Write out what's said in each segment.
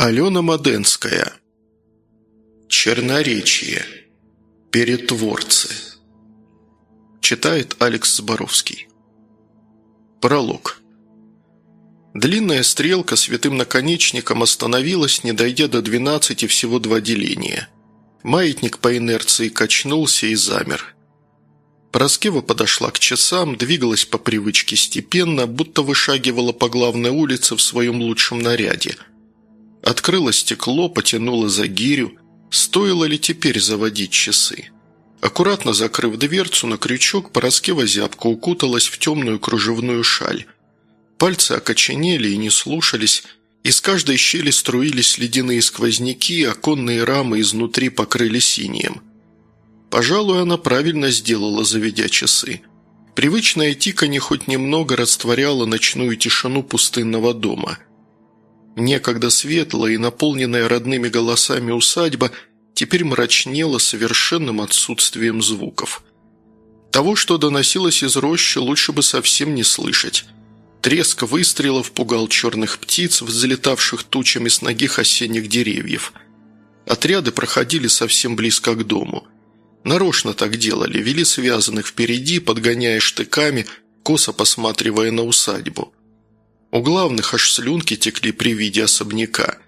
Алена Моденская. Черноречие. Перетворцы. Читает Алекс Зборовский. Пролог. Длинная стрелка с витым наконечником остановилась, не дойдя до двенадцати всего два деления. Маятник по инерции качнулся и замер. Пороскева подошла к часам, двигалась по привычке степенно, будто вышагивала по главной улице в своем лучшем наряде – Открыла стекло, потянула за гирю. Стоило ли теперь заводить часы? Аккуратно закрыв дверцу на крючок, Пороскева зябко укуталась в темную кружевную шаль. Пальцы окоченели и не слушались, из каждой щели струились ледяные сквозняки, оконные рамы изнутри покрыли синим. Пожалуй, она правильно сделала, заведя часы. Привычное тиканье хоть немного растворяло ночную тишину пустынного дома – Некогда светлая и наполненная родными голосами усадьба теперь мрачнела совершенным отсутствием звуков. Того, что доносилось из рощи, лучше бы совсем не слышать. Треск выстрелов пугал черных птиц, взлетавших тучами с ногих осенних деревьев. Отряды проходили совсем близко к дому. Нарочно так делали, вели связанных впереди, подгоняя штыками, косо посматривая на усадьбу. У главных аж слюнки текли при виде особняка.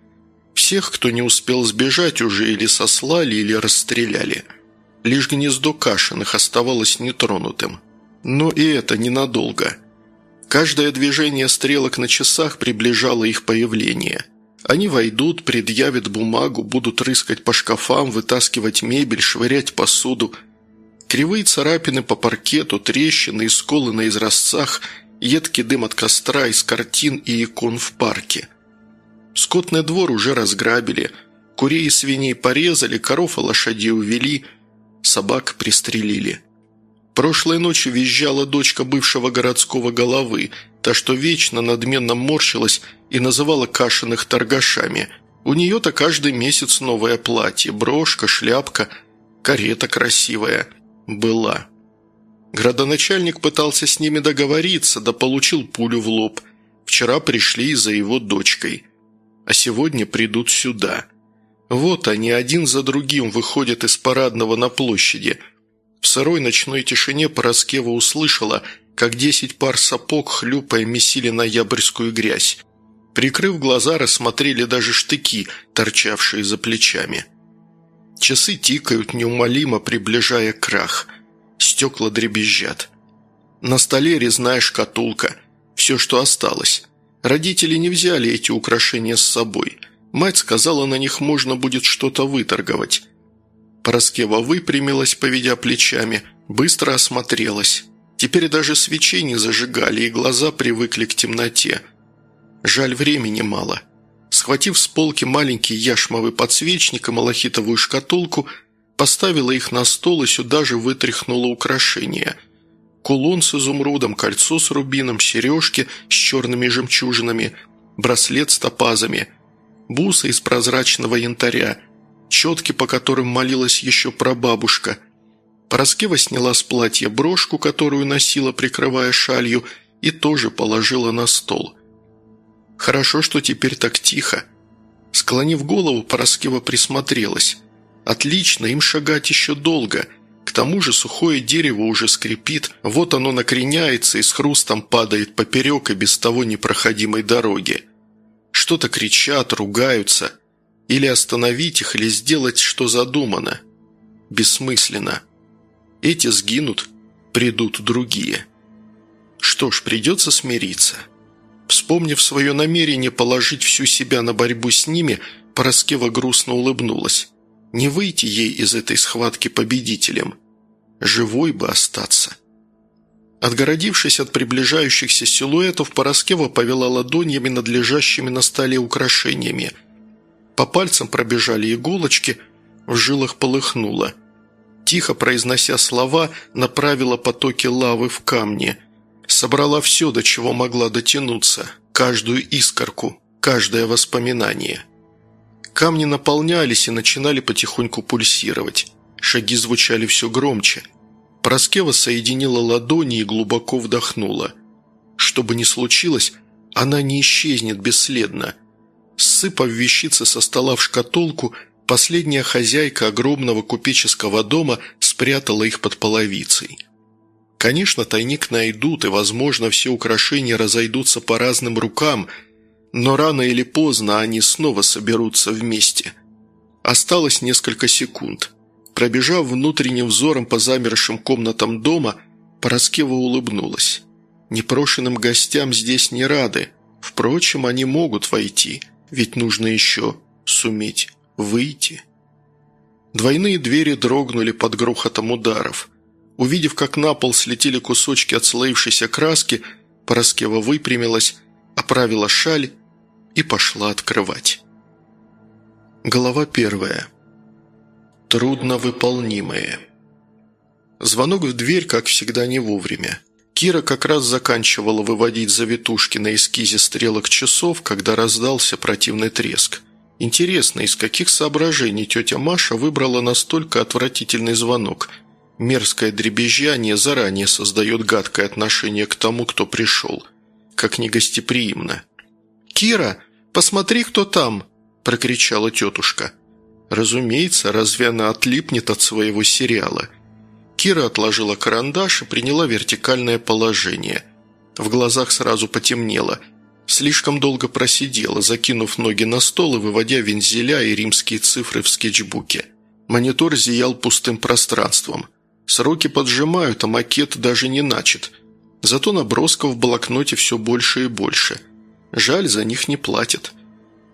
Всех, кто не успел сбежать, уже или сослали, или расстреляли. Лишь гнездо Кашиных оставалось нетронутым. Но и это ненадолго. Каждое движение стрелок на часах приближало их появление. Они войдут, предъявят бумагу, будут рыскать по шкафам, вытаскивать мебель, швырять посуду. Кривые царапины по паркету, трещины и сколы на изразцах – едкий дым от костра из картин и икон в парке. Скотный двор уже разграбили, курей и свиней порезали, коров и лошадей увели, собак пристрелили. Прошлой ночью визжала дочка бывшего городского головы, та, что вечно надменно морщилась и называла Кашиных торгашами. У нее-то каждый месяц новое платье, брошка, шляпка, карета красивая. Была. Градоначальник пытался с ними договориться, да получил пулю в лоб. Вчера пришли за его дочкой. А сегодня придут сюда. Вот они один за другим выходят из парадного на площади. В сырой ночной тишине Пороскева услышала, как десять пар сапог, хлюпая, месили ноябрьскую грязь. Прикрыв глаза, рассмотрели даже штыки, торчавшие за плечами. Часы тикают, неумолимо приближая крах – стекла дребезжат. На столе резная шкатулка. Все, что осталось. Родители не взяли эти украшения с собой. Мать сказала, на них можно будет что-то выторговать. Пороскева выпрямилась, поведя плечами, быстро осмотрелась. Теперь даже свечей не зажигали, и глаза привыкли к темноте. Жаль, времени мало. Схватив с полки маленький яшмовый подсвечник и малахитовую шкатулку, Поставила их на стол и сюда же вытряхнула украшения. Кулон с изумрудом, кольцо с рубином, сережки с черными жемчужинами, браслет с топазами, бусы из прозрачного янтаря, четки, по которым молилась еще прабабушка. Пороскева сняла с платья брошку, которую носила, прикрывая шалью, и тоже положила на стол. Хорошо, что теперь так тихо. Склонив голову, Пороскева присмотрелась. Отлично, им шагать еще долго. К тому же сухое дерево уже скрипит, вот оно накреняется и с хрустом падает поперек и без того непроходимой дороги. Что-то кричат, ругаются. Или остановить их, или сделать, что задумано. Бессмысленно. Эти сгинут, придут другие. Что ж, придется смириться. Вспомнив свое намерение положить всю себя на борьбу с ними, Пороскева грустно улыбнулась. Не выйти ей из этой схватки победителем. Живой бы остаться. Отгородившись от приближающихся силуэтов, Пороскева повела ладонями над лежащими на столе украшениями. По пальцам пробежали иголочки, в жилах полыхнуло. Тихо произнося слова, направила потоки лавы в камни. Собрала все, до чего могла дотянуться, каждую искорку, каждое воспоминание – Камни наполнялись и начинали потихоньку пульсировать. Шаги звучали все громче. Проскева соединила ладони и глубоко вдохнула. Что бы ни случилось, она не исчезнет бесследно. Сыпав вещицы со стола в шкатулку, последняя хозяйка огромного купеческого дома спрятала их под половицей. Конечно, тайник найдут, и, возможно, все украшения разойдутся по разным рукам, но рано или поздно они снова соберутся вместе. Осталось несколько секунд. Пробежав внутренним взором по замершим комнатам дома, Пороскева улыбнулась. Непрошенным гостям здесь не рады. Впрочем, они могут войти, ведь нужно еще суметь выйти. Двойные двери дрогнули под грохотом ударов. Увидев, как на пол слетели кусочки отслоившейся краски, Пороскева выпрямилась, оправила шаль и пошла открывать. Глава первая. Трудновыполнимые. Звонок в дверь, как всегда, не вовремя. Кира как раз заканчивала выводить завитушки на эскизе стрелок часов, когда раздался противный треск. Интересно, из каких соображений тетя Маша выбрала настолько отвратительный звонок? Мерзкое дребезжание заранее создает гадкое отношение к тому, кто пришел. Как негостеприимно. «Кира, посмотри, кто там!» – прокричала тетушка. Разумеется, разве она отлипнет от своего сериала – Кира отложила карандаш и приняла вертикальное положение. В глазах сразу потемнело. Слишком долго просидела, закинув ноги на стол и выводя вензеля и римские цифры в скетчбуке. Монитор зиял пустым пространством. Сроки поджимают, а макет даже не начат. Зато набросков в блокноте все больше и больше. Жаль, за них не платят.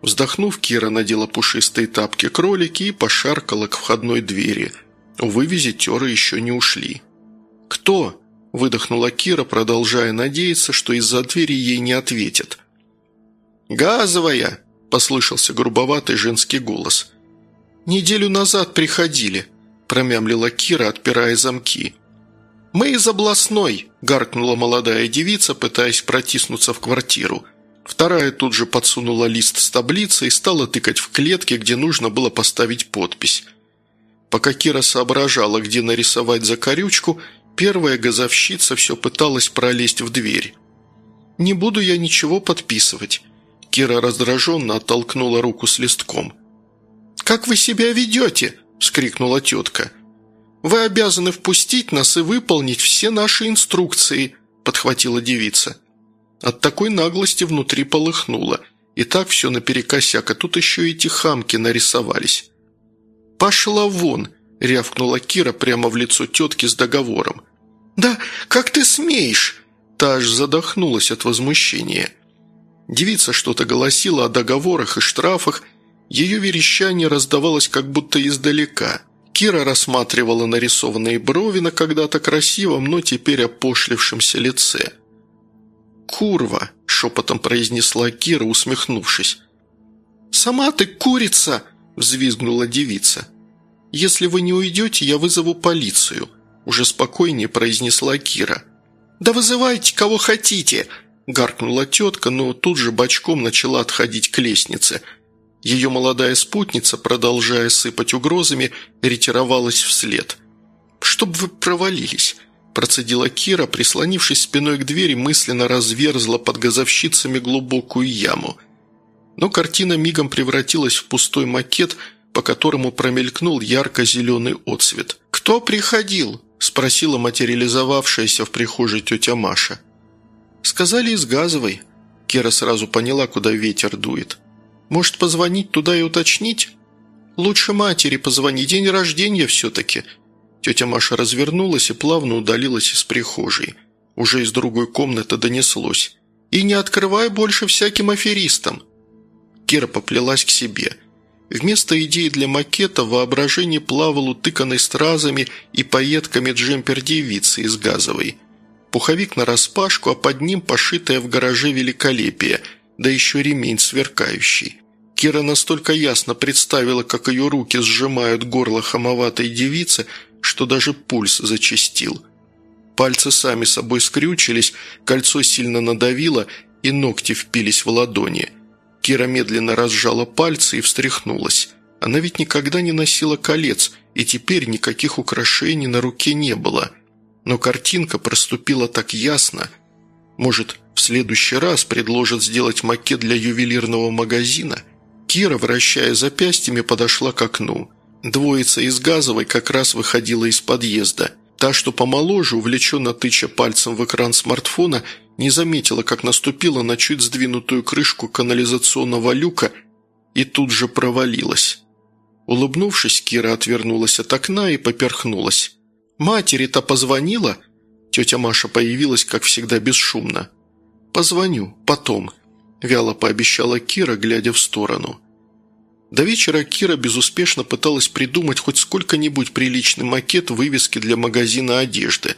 Вздохнув, Кира надела пушистые тапки-кролики и пошаркала к входной двери – Увы, визитеры еще не ушли. «Кто?» – выдохнула Кира, продолжая надеяться, что из-за двери ей не ответят. «Газовая!» – послышался грубоватый женский голос. «Неделю назад приходили», – промямлила Кира, отпирая замки. «Мы из областной», – гаркнула молодая девица, пытаясь протиснуться в квартиру. Вторая тут же подсунула лист с таблицей и стала тыкать в клетки, где нужно было поставить подпись. Пока Кира соображала, где нарисовать закорючку, первая газовщица все пыталась пролезть в дверь. «Не буду я ничего подписывать». Кира раздраженно оттолкнула руку с листком. «Как вы себя ведете?» – вскрикнула тетка. «Вы обязаны впустить нас и выполнить все наши инструкции», – подхватила девица. От такой наглости внутри полыхнуло. И так все наперекосяк, а тут еще эти хамки нарисовались. «Пошла вон!» – рявкнула Кира прямо в лицо тетки с договором. «Да как ты смеешь?» Та аж задохнулась от возмущения. Девица что-то голосила о договорах и штрафах, ее верещание раздавалось как будто издалека. Кира рассматривала нарисованные брови на когда-то красивом, но теперь опошлившемся лице. «Курва!» – шепотом произнесла Кира, усмехнувшись. «Сама ты курица!» – взвизгнула девица. «Если вы не уйдете, я вызову полицию», – уже спокойнее произнесла Кира. «Да вызывайте, кого хотите!» – гаркнула тетка, но тут же бочком начала отходить к лестнице. Ее молодая спутница, продолжая сыпать угрозами, ретировалась вслед. «Чтоб вы провалились!» – процедила Кира, прислонившись спиной к двери, мысленно разверзла под газовщицами глубокую яму – но картина мигом превратилась в пустой макет, по которому промелькнул ярко-зеленый отсвет. «Кто приходил?» – спросила материализовавшаяся в прихожей тетя Маша. «Сказали из газовой». Кира сразу поняла, куда ветер дует. «Может, позвонить туда и уточнить?» «Лучше матери позвони, день рождения все-таки». Тетя Маша развернулась и плавно удалилась из прихожей. Уже из другой комнаты донеслось. «И не открывай больше всяким аферистам». Кира поплелась к себе. Вместо идеи для макета в воображении плавал утыканный стразами и пайетками джемпер девицы из газовой. Пуховик нараспашку, а под ним пошитое в гараже великолепие, да еще ремень сверкающий. Кира настолько ясно представила, как ее руки сжимают горло хамоватой девицы, что даже пульс зачастил. Пальцы сами собой скрючились, кольцо сильно надавило, и ногти впились в ладони. Кира медленно разжала пальцы и встряхнулась. Она ведь никогда не носила колец, и теперь никаких украшений на руке не было. Но картинка проступила так ясно. Может, в следующий раз предложат сделать макет для ювелирного магазина – Кира, вращая запястьями, подошла к окну. Двоица из газовой как раз выходила из подъезда. Та, что помоложе, увлеченно тыча пальцем в экран смартфона, не заметила, как наступила на чуть сдвинутую крышку канализационного люка и тут же провалилась. Улыбнувшись, Кира отвернулась от окна и поперхнулась. «Матери-то позвонила?» Тетя Маша появилась, как всегда, бесшумно. «Позвоню, потом», – вяло пообещала Кира, глядя в сторону. До вечера Кира безуспешно пыталась придумать хоть сколько-нибудь приличный макет вывески для магазина одежды.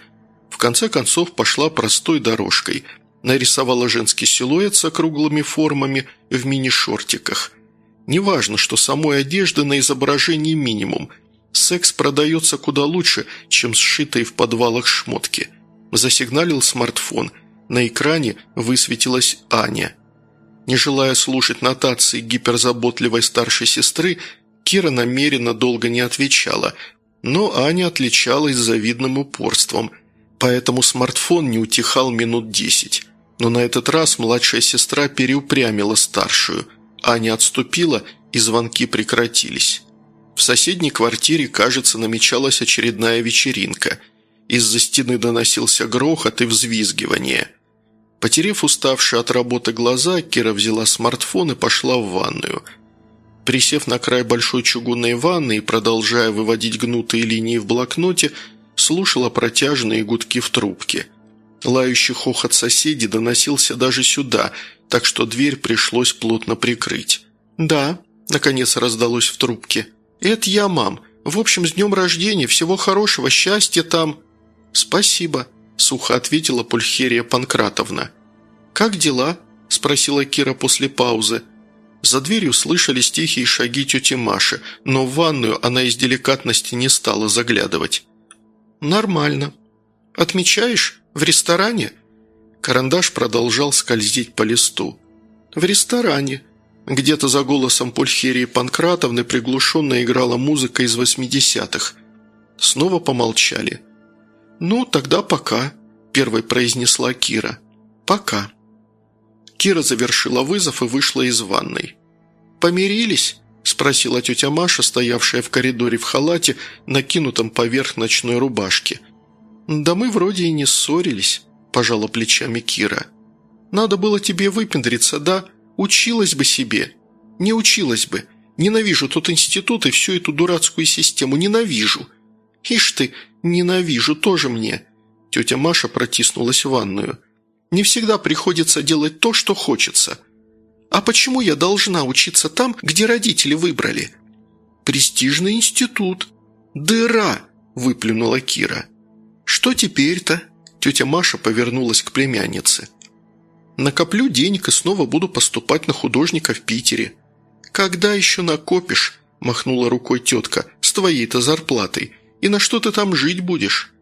В конце концов пошла простой дорожкой. Нарисовала женский силуэт с округлыми формами в мини-шортиках. Неважно, что самой одежды на изображении минимум. Секс продается куда лучше, чем сшитые в подвалах шмотки. Засигналил смартфон. На экране высветилась Аня. Не желая слушать нотации гиперзаботливой старшей сестры, Кира намеренно долго не отвечала, но Аня отличалась завидным упорством, поэтому смартфон не утихал минут десять. Но на этот раз младшая сестра переупрямила старшую. Аня отступила, и звонки прекратились. В соседней квартире, кажется, намечалась очередная вечеринка. Из-за стены доносился грохот и взвизгивание – Потерев уставшие от работы глаза, Кира взяла смартфон и пошла в ванную. Присев на край большой чугунной ванны и продолжая выводить гнутые линии в блокноте, слушала протяжные гудки в трубке. Лающий хохот соседей доносился даже сюда, так что дверь пришлось плотно прикрыть. «Да», – наконец раздалось в трубке. «Это я, мам. В общем, с днем рождения, всего хорошего, счастья там». «Спасибо», сухо ответила Пульхерия Панкратовна. «Как дела?» – спросила Кира после паузы. За дверью слышались тихие шаги тети Маши, но в ванную она из деликатности не стала заглядывать. «Нормально. Отмечаешь? В ресторане?» Карандаш продолжал скользить по листу. «В ресторане». Где-то за голосом Пульхерии Панкратовны приглушенно играла музыка из восьмидесятых. Снова помолчали. «Ну, тогда пока», – первой произнесла Кира. «Пока». Кира завершила вызов и вышла из ванной. «Помирились?» – спросила тетя Маша, стоявшая в коридоре в халате, накинутом поверх ночной рубашки. «Да мы вроде и не ссорились», – пожала плечами Кира. «Надо было тебе выпендриться, да? Училась бы себе». «Не училась бы. Ненавижу тот институт и всю эту дурацкую систему. Ненавижу». «Ишь ты, ненавижу тоже мне!» Тетя Маша протиснулась в ванную. «Не всегда приходится делать то, что хочется. А почему я должна учиться там, где родители выбрали?» «Престижный институт». «Дыра!» – выплюнула Кира. «Что теперь-то?» Тетя Маша повернулась к племяннице. «Накоплю денег и снова буду поступать на художника в Питере». «Когда еще накопишь?» – махнула рукой тетка. «С твоей-то зарплатой. И на что ты там жить будешь?»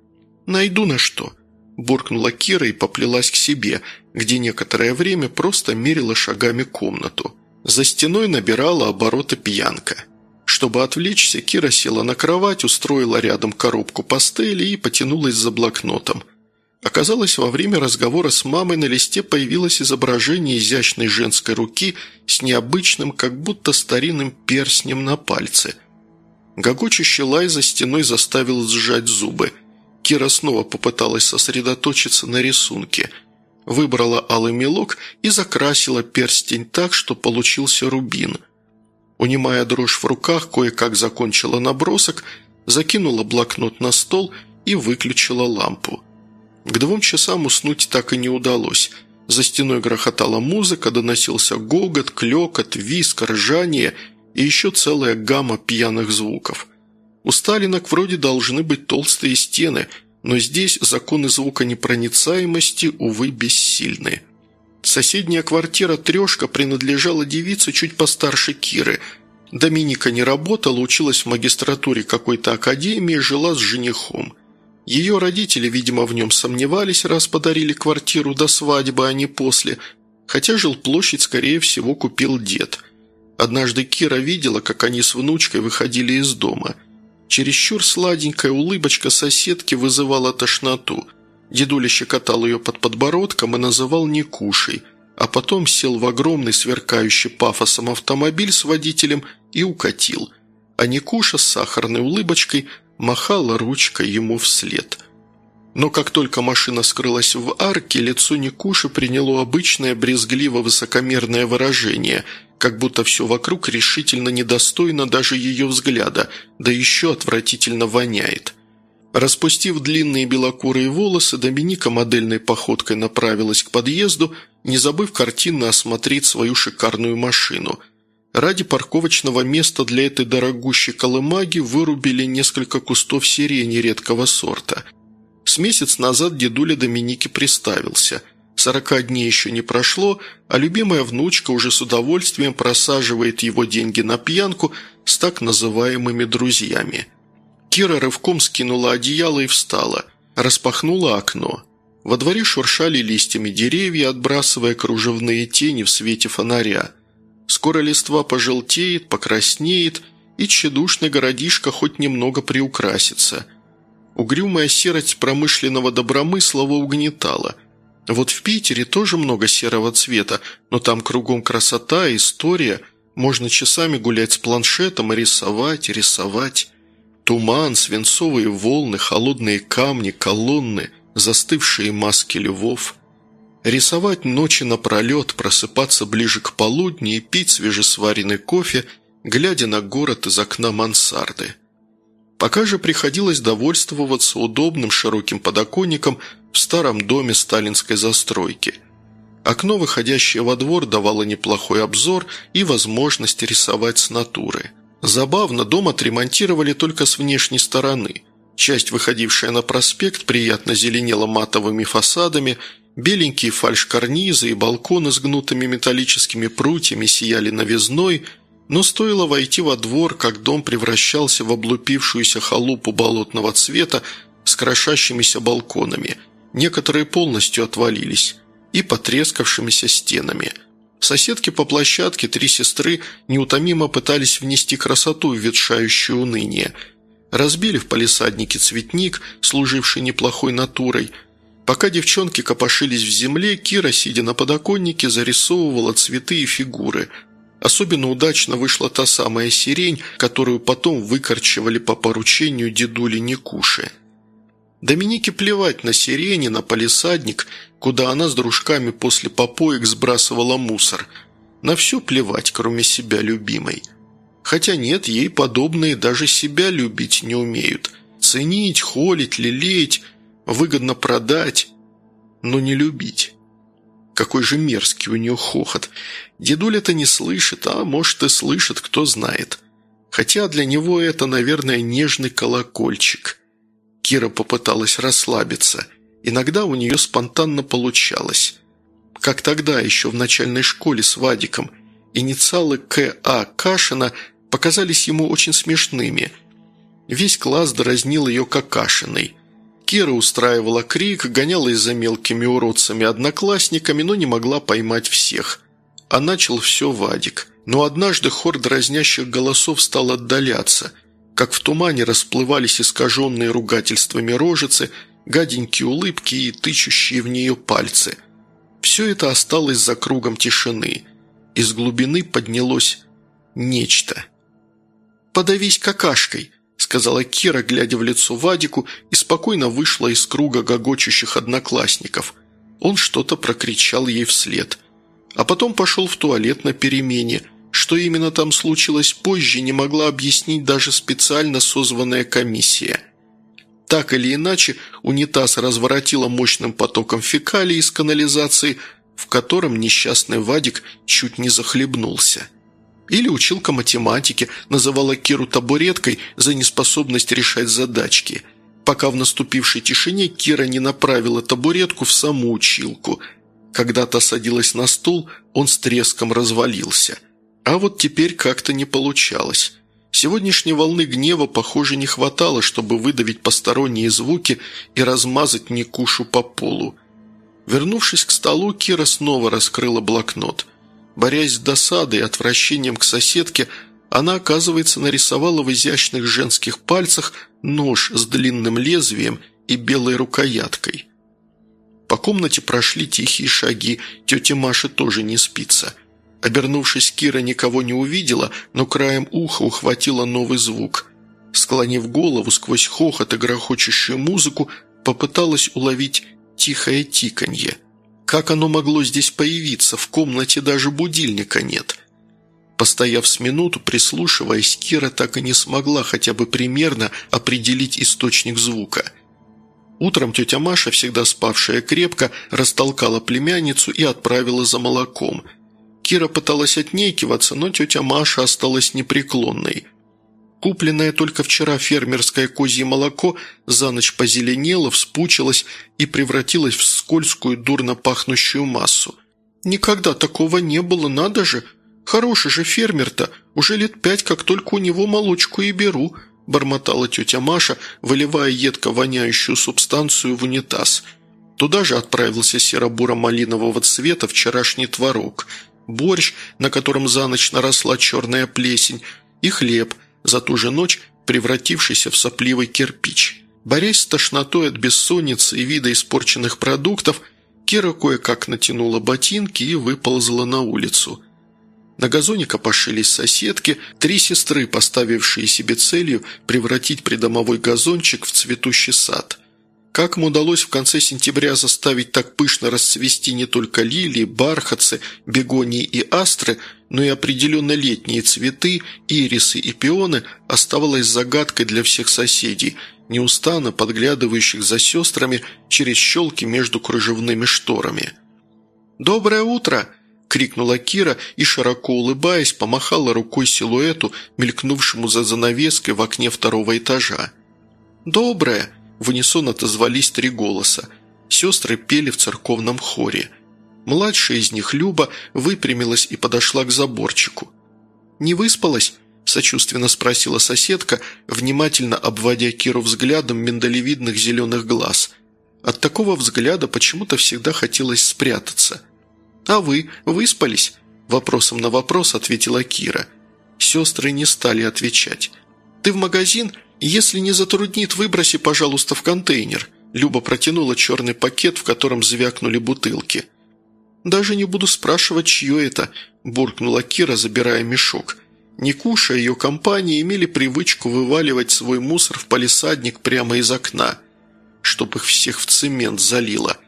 «Найду на что», – буркнула Кира и поплелась к себе, где некоторое время просто мерила шагами комнату. За стеной набирала обороты пьянка. Чтобы отвлечься, Кира села на кровать, устроила рядом коробку пастели и потянулась за блокнотом. Оказалось, во время разговора с мамой на листе появилось изображение изящной женской руки с необычным, как будто старинным перстнем на пальце – Гогочущий лай за стеной заставил сжать зубы. Кира снова попыталась сосредоточиться на рисунке. Выбрала алый мелок и закрасила перстень так, что получился рубин. Унимая дрожь в руках, кое-как закончила набросок, закинула блокнот на стол и выключила лампу. К двум часам уснуть так и не удалось. За стеной грохотала музыка, доносился гогот, клекот, виск, ржание – и еще целая гамма пьяных звуков. У сталинок вроде должны быть толстые стены, но здесь законы звуконепроницаемости, увы, бессильны. Соседняя квартира «Трешка» принадлежала девице чуть постарше Киры. Доминика не работала, училась в магистратуре какой-то академии, жила с женихом. Ее родители, видимо, в нем сомневались, раз подарили квартиру до свадьбы, а не после, хотя жилплощадь, скорее всего, купил дед – Однажды Кира видела, как они с внучкой выходили из дома. Чересчур сладенькая улыбочка соседки вызывала тошноту. Дедуля щекотал ее под подбородком и называл Никушей. а потом сел в огромный сверкающий пафосом автомобиль с водителем и укатил. А Никуша с сахарной улыбочкой махала ручкой ему вслед. Но как только машина скрылась в арке, лицо Никуши приняло обычное брезгливо-высокомерное выражение, как будто все вокруг решительно недостойно даже ее взгляда, да еще отвратительно воняет. Распустив длинные белокурые волосы, Доминика модельной походкой направилась к подъезду, не забыв картинно осмотреть свою шикарную машину. Ради парковочного места для этой дорогущей колымаги вырубили несколько кустов сирени редкого сорта. С месяц назад дедуля Доминики приставился. Сорока дней еще не прошло, а любимая внучка уже с удовольствием просаживает его деньги на пьянку с так называемыми друзьями – Кира рывком скинула одеяло и встала. Распахнула окно. Во дворе шуршали листьями деревья, отбрасывая кружевные тени в свете фонаря. Скоро листва пожелтеет, покраснеет, и тщедушный городишко хоть немного приукрасится. Угрюмая серость промышленного добромыслова угнетала. Вот в Питере тоже много серого цвета, но там кругом красота, история. Можно часами гулять с планшетом и рисовать, рисовать. Туман, свинцовые волны, холодные камни, колонны, застывшие маски львов. Рисовать ночи напролет, просыпаться ближе к полудню и пить свежесваренный кофе, глядя на город из окна мансарды. Пока же приходилось довольствоваться удобным широким подоконником в старом доме сталинской застройки. Окно, выходящее во двор, давало неплохой обзор и возможность рисовать с натуры – Забавно, дом отремонтировали только с внешней стороны. Часть, выходившая на проспект, приятно зеленела матовыми фасадами, беленькие фальш-карнизы и балконы с гнутыми металлическими прутьями сияли новизной, но стоило войти во двор, как дом превращался в облупившуюся халупу болотного цвета с крошащимися балконами, некоторые полностью отвалились, и потрескавшимися стенами – Соседки по площадке, три сестры, неутомимо пытались внести красоту в ветшающее уныние. Разбили в палисаднике цветник, служивший неплохой натурой. Пока девчонки копошились в земле, Кира, сидя на подоконнике, зарисовывала цветы и фигуры. Особенно удачно вышла та самая сирень, которую потом выкорчевали по поручению дедули Никуши. Доминике плевать на сирени, на палисадник, куда она с дружками после попоек сбрасывала мусор. На все плевать, кроме себя любимой. Хотя нет, ей подобные даже себя любить не умеют. Ценить, холить, лелеять, выгодно продать, но не любить. Какой же мерзкий у нее хохот. Дедуля-то не слышит, а может и слышит, кто знает. Хотя для него это, наверное, нежный колокольчик – Кира попыталась расслабиться. Иногда у нее спонтанно получалось. Как тогда, еще в начальной школе с Вадиком, инициалы К.А. Кашина показались ему очень смешными. Весь класс дразнил ее какашиной. Кира устраивала крик, гонялась за мелкими уродцами-одноклассниками, но не могла поймать всех. А начал все Вадик. Но однажды хор дразнящих голосов стал отдаляться – как в тумане расплывались искаженные ругательствами рожицы, гаденькие улыбки и тычущие в нее пальцы. Все это осталось за кругом тишины. Из глубины поднялось нечто. «Подавись какашкой», — сказала Кира, глядя в лицо Вадику, и спокойно вышла из круга гогочущих одноклассников. Он что-то прокричал ей вслед. А потом пошел в туалет на перемене — что именно там случилось позже, не могла объяснить даже специально созванная комиссия. Так или иначе, унитаз разворотила мощным потоком фекалий из канализации, в котором несчастный Вадик чуть не захлебнулся. Или училка математики называла Киру табуреткой за неспособность решать задачки, пока в наступившей тишине Кира не направила табуретку в саму училку. Когда та садилась на стул, он с треском развалился – а вот теперь как-то не получалось. Сегодняшней волны гнева, похоже, не хватало, чтобы выдавить посторонние звуки и размазать Никушу по полу. Вернувшись к столу, Кира снова раскрыла блокнот. Борясь с досадой и отвращением к соседке, она, оказывается, нарисовала в изящных женских пальцах нож с длинным лезвием и белой рукояткой. По комнате прошли тихие шаги, тетя Маша тоже не спится. Обернувшись, Кира никого не увидела, но краем уха ухватила новый звук. Склонив голову сквозь хохот и грохочущую музыку, попыталась уловить тихое тиканье. Как оно могло здесь появиться? В комнате даже будильника нет. Постояв с минуту, прислушиваясь, Кира так и не смогла хотя бы примерно определить источник звука. Утром тетя Маша, всегда спавшая крепко, растолкала племянницу и отправила за молоком. Кира пыталась отнекиваться, но тетя Маша осталась непреклонной. Купленное только вчера фермерское козье молоко за ночь позеленело, вспучилось и превратилось в скользкую, дурно пахнущую массу. «Никогда такого не было, надо же! Хороший же фермер-то! Уже лет пять, как только у него молочку и беру!» – бормотала тетя Маша, выливая едко воняющую субстанцию в унитаз. Туда же отправился серо-буро-малинового цвета вчерашний творог, борщ, на котором за ночь наросла черная плесень, и хлеб, за ту же ночь превратившийся в сопливый кирпич. Борясь с тошнотой от бессонницы и вида испорченных продуктов, Кира кое-как натянула ботинки и выползла на улицу – на газоне копошились соседки, три сестры, поставившие себе целью превратить придомовой газончик в цветущий сад. Как им удалось в конце сентября заставить так пышно расцвести не только лилии, бархатцы, бегонии и астры, но и определенно летние цветы, ирисы и пионы, оставалось загадкой для всех соседей, неустанно подглядывающих за сестрами через щелки между кружевными шторами. «Доброе утро!» – крикнула Кира и, широко улыбаясь, помахала рукой силуэту, мелькнувшему за занавеской в окне второго этажа. «Доброе!» – в унисон отозвались три голоса. Сестры пели в церковном хоре. Младшая из них, Люба, выпрямилась и подошла к заборчику. «Не выспалась?» – сочувственно спросила соседка, внимательно обводя Киру взглядом миндалевидных зеленых глаз. От такого взгляда почему-то всегда хотелось спрятаться – «А вы выспались?» – вопросом на вопрос ответила Кира. Сестры не стали отвечать. «Ты в магазин? Если не затруднит, выброси, пожалуйста, в контейнер». Люба протянула черный пакет, в котором звякнули бутылки. «Даже не буду спрашивать, чье это», – буркнула Кира, забирая мешок. Никуша и ее компания имели привычку вываливать свой мусор в палисадник прямо из окна, чтобы их всех в цемент залило –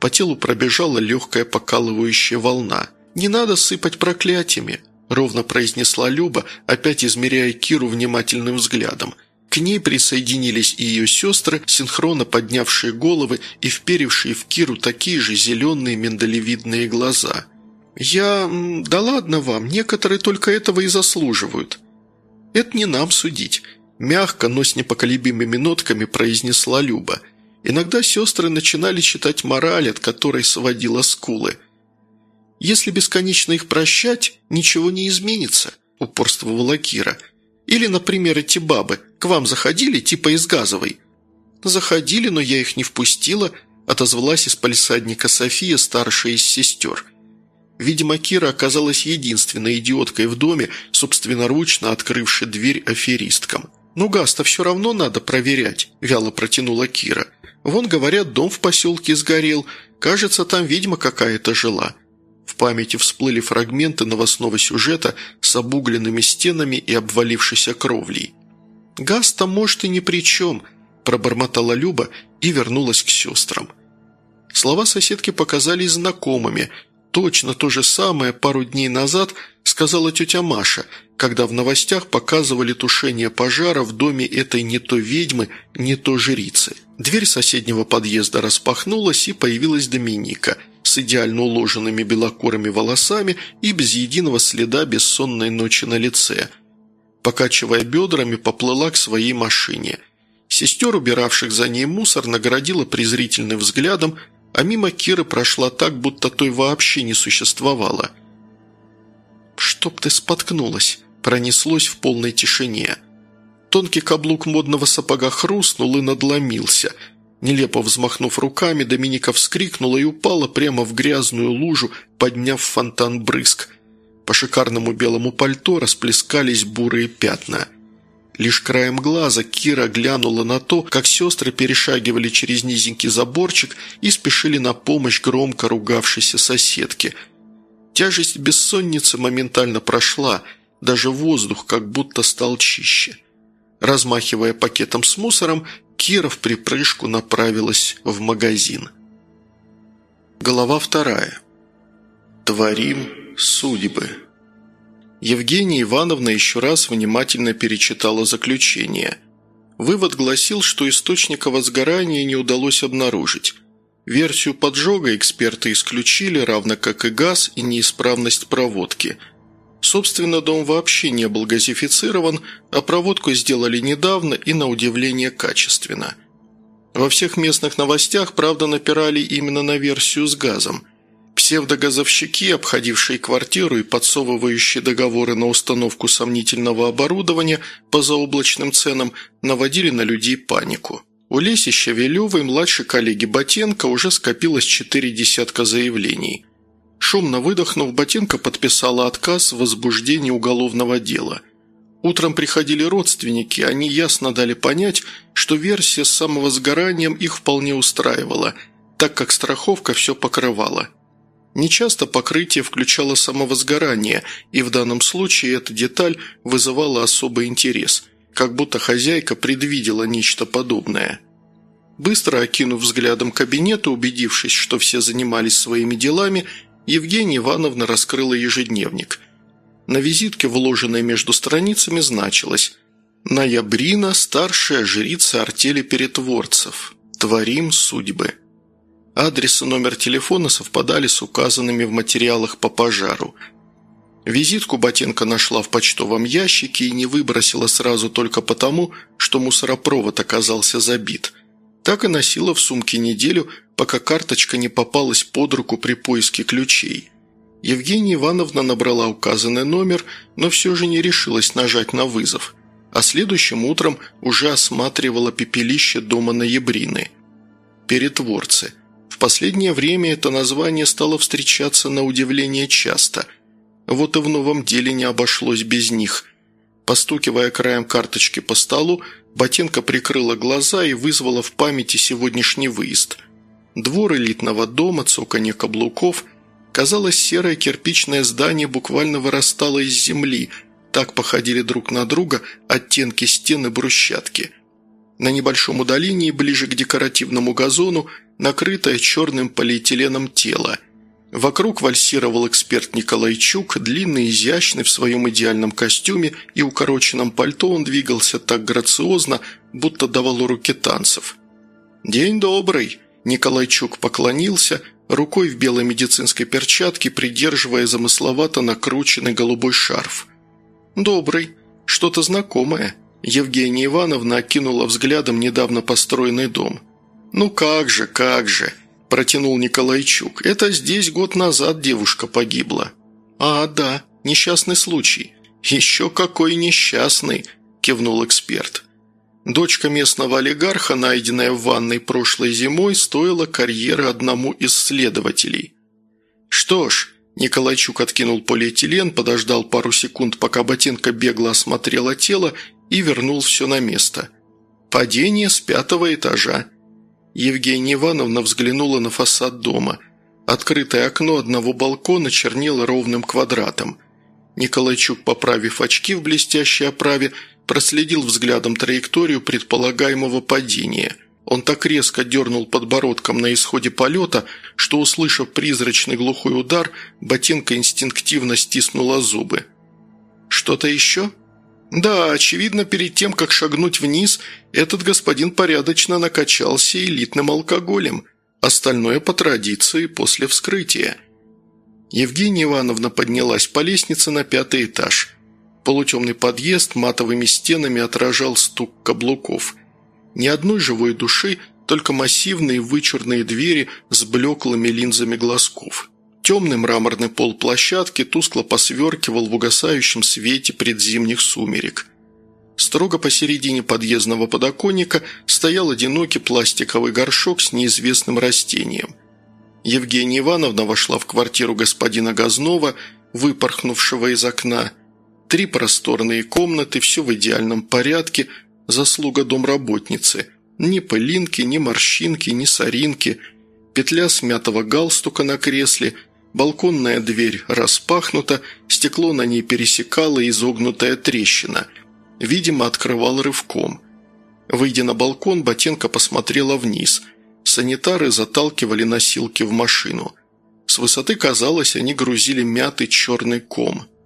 по телу пробежала легкая покалывающая волна. «Не надо сыпать проклятиями», – ровно произнесла Люба, опять измеряя Киру внимательным взглядом. К ней присоединились и ее сестры, синхронно поднявшие головы и вперевшие в Киру такие же зеленые миндалевидные глаза. «Я... да ладно вам, некоторые только этого и заслуживают». «Это не нам судить», – мягко, но с непоколебимыми нотками произнесла Люба – Иногда сестры начинали читать мораль, от которой сводила скулы. «Если бесконечно их прощать, ничего не изменится», – упорствовала Кира. «Или, например, эти бабы к вам заходили, типа из газовой?» «Заходили, но я их не впустила», – отозвалась из палисадника София, старшая из сестер. Видимо, Кира оказалась единственной идиоткой в доме, собственноручно открывшей дверь аферисткам. «Ну, газ-то все равно надо проверять», – вяло протянула Кира – Вон, говорят, дом в поселке сгорел. Кажется, там ведьма какая-то жила». В памяти всплыли фрагменты новостного сюжета с обугленными стенами и обвалившейся кровлей. «Газ там, может, и ни при чем», – пробормотала Люба и вернулась к сестрам. Слова соседки показались знакомыми. Точно то же самое пару дней назад сказала тетя Маша, когда в новостях показывали тушение пожара в доме этой не то ведьмы, не то жрицы. Дверь соседнего подъезда распахнулась, и появилась Доминика с идеально уложенными белокурыми волосами и без единого следа бессонной ночи на лице. Покачивая бедрами, поплыла к своей машине. Сестер, убиравших за ней мусор, наградила презрительным взглядом, а мимо Киры прошла так, будто той вообще не существовало. «Чтоб ты споткнулась!» пронеслось в полной тишине – Тонкий каблук модного сапога хрустнул и надломился. Нелепо взмахнув руками, Доминика вскрикнула и упала прямо в грязную лужу, подняв фонтан брызг. По шикарному белому пальто расплескались бурые пятна. Лишь краем глаза Кира глянула на то, как сестры перешагивали через низенький заборчик и спешили на помощь громко ругавшейся соседке. Тяжесть бессонницы моментально прошла, даже воздух как будто стал чище. Размахивая пакетом с мусором, Кира в припрыжку направилась в магазин. Глава вторая. Творим судьбы. Евгения Ивановна еще раз внимательно перечитала заключение. Вывод гласил, что источника возгорания не удалось обнаружить. Версию поджога эксперты исключили, равно как и газ и неисправность проводки. Собственно, дом вообще не был газифицирован, а проводку сделали недавно и, на удивление, качественно. Во всех местных новостях, правда, напирали именно на версию с газом – Псевдогазовщики, обходившие квартиру и подсовывающие договоры на установку сомнительного оборудования по заоблачным ценам, наводили на людей панику. У Леси Щавелевой, младшей коллеги Ботенко, уже скопилось четыре десятка заявлений. Шумно выдохнув, Ботенко подписала отказ в возбуждении уголовного дела. Утром приходили родственники, они ясно дали понять, что версия с самовозгоранием их вполне устраивала, так как страховка все покрывала – Нечасто покрытие включало самовозгорание, и в данном случае эта деталь вызывала особый интерес, как будто хозяйка предвидела нечто подобное. Быстро окинув взглядом кабинет и убедившись, что все занимались своими делами, Евгения Ивановна раскрыла ежедневник. На визитке, вложенной между страницами, значилось «Ноябрина – старшая жрица артели перетворцев. Творим судьбы». Адрес и номер телефона совпадали с указанными в материалах по пожару. Визитку Ботенко нашла в почтовом ящике и не выбросила сразу только потому, что мусоропровод оказался забит. Так и носила в сумке неделю, пока карточка не попалась под руку при поиске ключей. Евгения Ивановна набрала указанный номер, но все же не решилась нажать на вызов, а следующим утром уже осматривала пепелище дома ноябрины. Перетворцы – в последнее время это название стало встречаться на удивление часто. Вот и в новом деле не обошлось без них. Постукивая краем карточки по столу, Ботенко прикрыла глаза и вызвала в памяти сегодняшний выезд. Двор элитного дома, цоканье каблуков. Казалось, серое кирпичное здание буквально вырастало из земли. Так походили друг на друга оттенки стены брусчатки. На небольшом удалении, ближе к декоративному газону, накрытое черным полиэтиленом тело. Вокруг вальсировал эксперт Николайчук, длинный, изящный в своем идеальном костюме и укороченном пальто он двигался так грациозно, будто давал уроки танцев. «День добрый!» Николайчук поклонился, рукой в белой медицинской перчатке, придерживая замысловато накрученный голубой шарф. «Добрый. Что-то знакомое». Евгения Ивановна окинула взглядом недавно построенный дом – «Ну как же, как же!» – протянул Николайчук. «Это здесь год назад девушка погибла». «А, да, несчастный случай». «Еще какой несчастный!» – кивнул эксперт. Дочка местного олигарха, найденная в ванной прошлой зимой, стоила карьеры одному из следователей. «Что ж», – Николайчук откинул полиэтилен, подождал пару секунд, пока ботинка бегло осмотрела тело и вернул все на место. «Падение с пятого этажа. Евгения Ивановна взглянула на фасад дома. Открытое окно одного балкона чернело ровным квадратом. Николайчук, поправив очки в блестящей оправе, проследил взглядом траекторию предполагаемого падения. Он так резко дернул подбородком на исходе полета, что, услышав призрачный глухой удар, ботинка инстинктивно стиснула зубы. «Что-то еще?» Да, очевидно, перед тем, как шагнуть вниз, этот господин порядочно накачался элитным алкоголем. Остальное по традиции после вскрытия. Евгения Ивановна поднялась по лестнице на пятый этаж. Полутемный подъезд матовыми стенами отражал стук каблуков. Ни одной живой души, только массивные вычурные двери с блеклыми линзами глазков. Темный мраморный пол площадки тускло посверкивал в угасающем свете предзимних сумерек. Строго посередине подъездного подоконника стоял одинокий пластиковый горшок с неизвестным растением. Евгения Ивановна вошла в квартиру господина Газнова, выпорхнувшего из окна. Три просторные комнаты, все в идеальном порядке, заслуга домработницы. Ни пылинки, ни морщинки, ни соринки. Петля смятого галстука на кресле, балконная дверь распахнута, стекло на ней пересекало изогнутая трещина. Видимо, открывал рывком. Выйдя на балкон, Ботенко посмотрела вниз. Санитары заталкивали носилки в машину. С высоты казалось, они грузили мятый черный ком –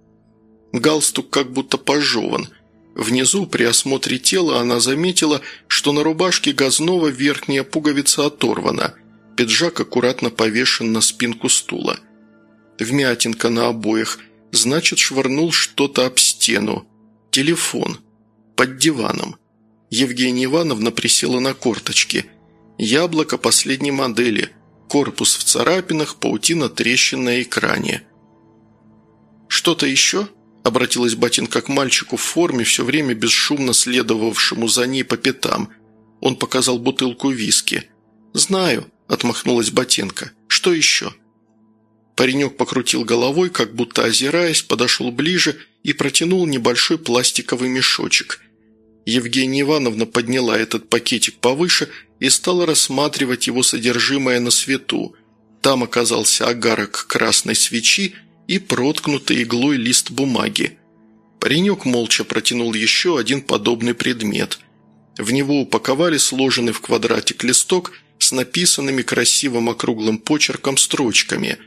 Галстук как будто пожеван. Внизу, при осмотре тела, она заметила, что на рубашке Газнова верхняя пуговица оторвана. Пиджак аккуратно повешен на спинку стула. Вмятинка на обоях. Значит, швырнул что-то об стену. Телефон. Под диваном. Евгения Ивановна присела на корточки. Яблоко последней модели. Корпус в царапинах, паутина трещин на экране. «Что-то еще?» – обратилась Батинка к мальчику в форме, все время бесшумно следовавшему за ней по пятам. Он показал бутылку виски. «Знаю», – отмахнулась Ботинка. «Что еще?» Паренек покрутил головой, как будто озираясь, подошел ближе и протянул небольшой пластиковый мешочек. Евгения Ивановна подняла этот пакетик повыше и стала рассматривать его содержимое на свету. Там оказался агарок красной свечи и проткнутый иглой лист бумаги. Паренек молча протянул еще один подобный предмет. В него упаковали сложенный в квадратик листок с написанными красивым округлым почерком строчками.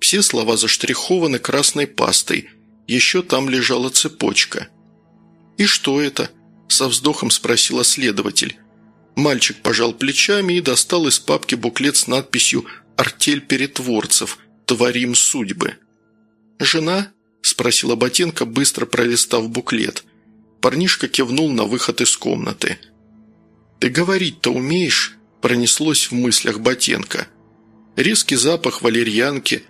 Все слова заштрихованы красной пастой. Еще там лежала цепочка. «И что это?» – со вздохом спросила следователь. Мальчик пожал плечами и достал из папки буклет с надписью «Артель перетворцев. Творим судьбы». «Жена?» – спросила Ботенко, быстро пролистав буклет. Парнишка кивнул на выход из комнаты. «Ты говорить-то умеешь?» – пронеслось в мыслях Ботенко. Резкий запах валерьянки.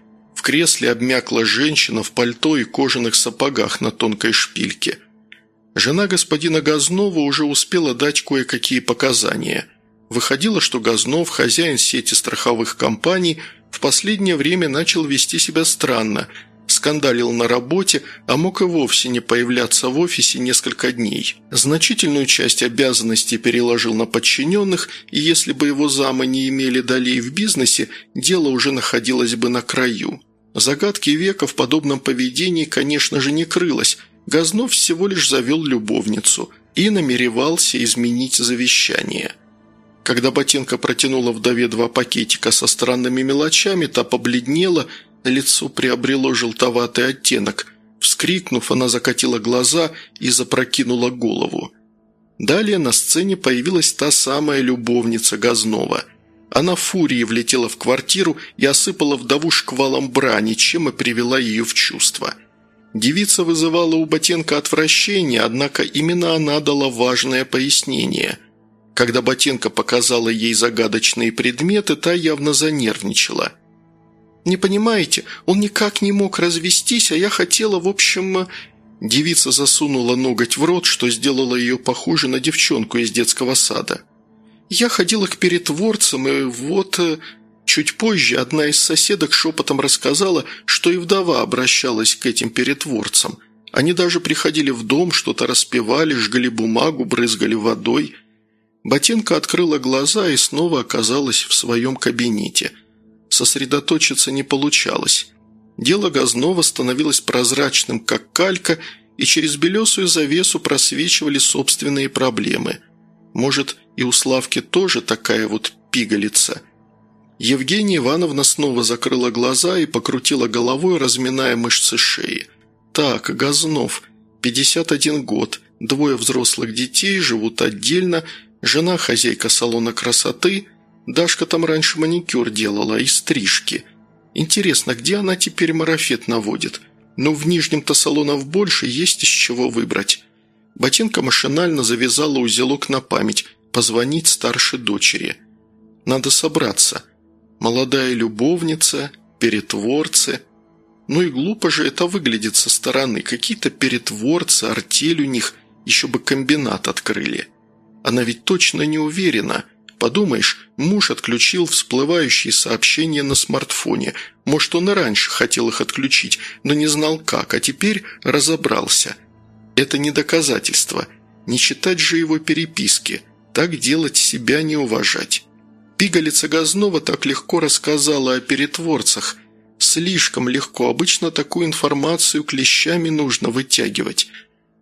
Кресле обмякла женщина в пальто и кожаных сапогах на тонкой шпильке. Жена господина Газнова уже успела дать кое-какие показания. Выходило, что Газнов, хозяин сети страховых компаний, в последнее время начал вести себя странно – скандалил на работе, а мог и вовсе не появляться в офисе несколько дней. Значительную часть обязанностей переложил на подчиненных, и если бы его замы не имели долей в бизнесе, дело уже находилось бы на краю. Загадки века в подобном поведении, конечно же, не крылось. Газнов всего лишь завел любовницу и намеревался изменить завещание. Когда Ботенко протянула вдове два пакетика со странными мелочами, та побледнела – Лицо приобрело желтоватый оттенок. Вскрикнув, она закатила глаза и запрокинула голову. Далее на сцене появилась та самая любовница Газнова. Она фурией влетела в квартиру и осыпала вдову шквалом брани, чем и привела ее в чувство. Девица вызывала у Ботенко отвращение, однако именно она дала важное пояснение. Когда Ботенко показала ей загадочные предметы, та явно занервничала – не понимаете, он никак не мог развестись, а я хотела, в общем...» э, Девица засунула ноготь в рот, что сделало ее похуже на девчонку из детского сада. «Я ходила к перетворцам, и вот...» э, Чуть позже одна из соседок шепотом рассказала, что и вдова обращалась к этим перетворцам. Они даже приходили в дом, что-то распевали, жгли бумагу, брызгали водой. Ботенко открыла глаза и снова оказалась в своем кабинете – сосредоточиться не получалось. Дело Газнова становилось прозрачным, как калька, и через белесую завесу просвечивали собственные проблемы. Может, и у Славки тоже такая вот пигалица. Евгения Ивановна снова закрыла глаза и покрутила головой, разминая мышцы шеи. «Так, Газнов, 51 год, двое взрослых детей, живут отдельно, жена хозяйка салона красоты – Дашка там раньше маникюр делала и стрижки. Интересно, где она теперь марафет наводит? Ну, в Нижнем-то салонов больше, есть из чего выбрать. Ботинка машинально завязала узелок на память, позвонить старшей дочери. Надо собраться. Молодая любовница, перетворцы. Ну и глупо же это выглядит со стороны. Какие-то перетворцы, артель у них, еще бы комбинат открыли. Она ведь точно не уверена – Подумаешь, муж отключил всплывающие сообщения на смартфоне. Может, он и раньше хотел их отключить, но не знал как, а теперь разобрался. Это не доказательство. Не читать же его переписки. Так делать себя не уважать. Пигалица Газнова так легко рассказала о перетворцах. Слишком легко. Обычно такую информацию клещами нужно вытягивать.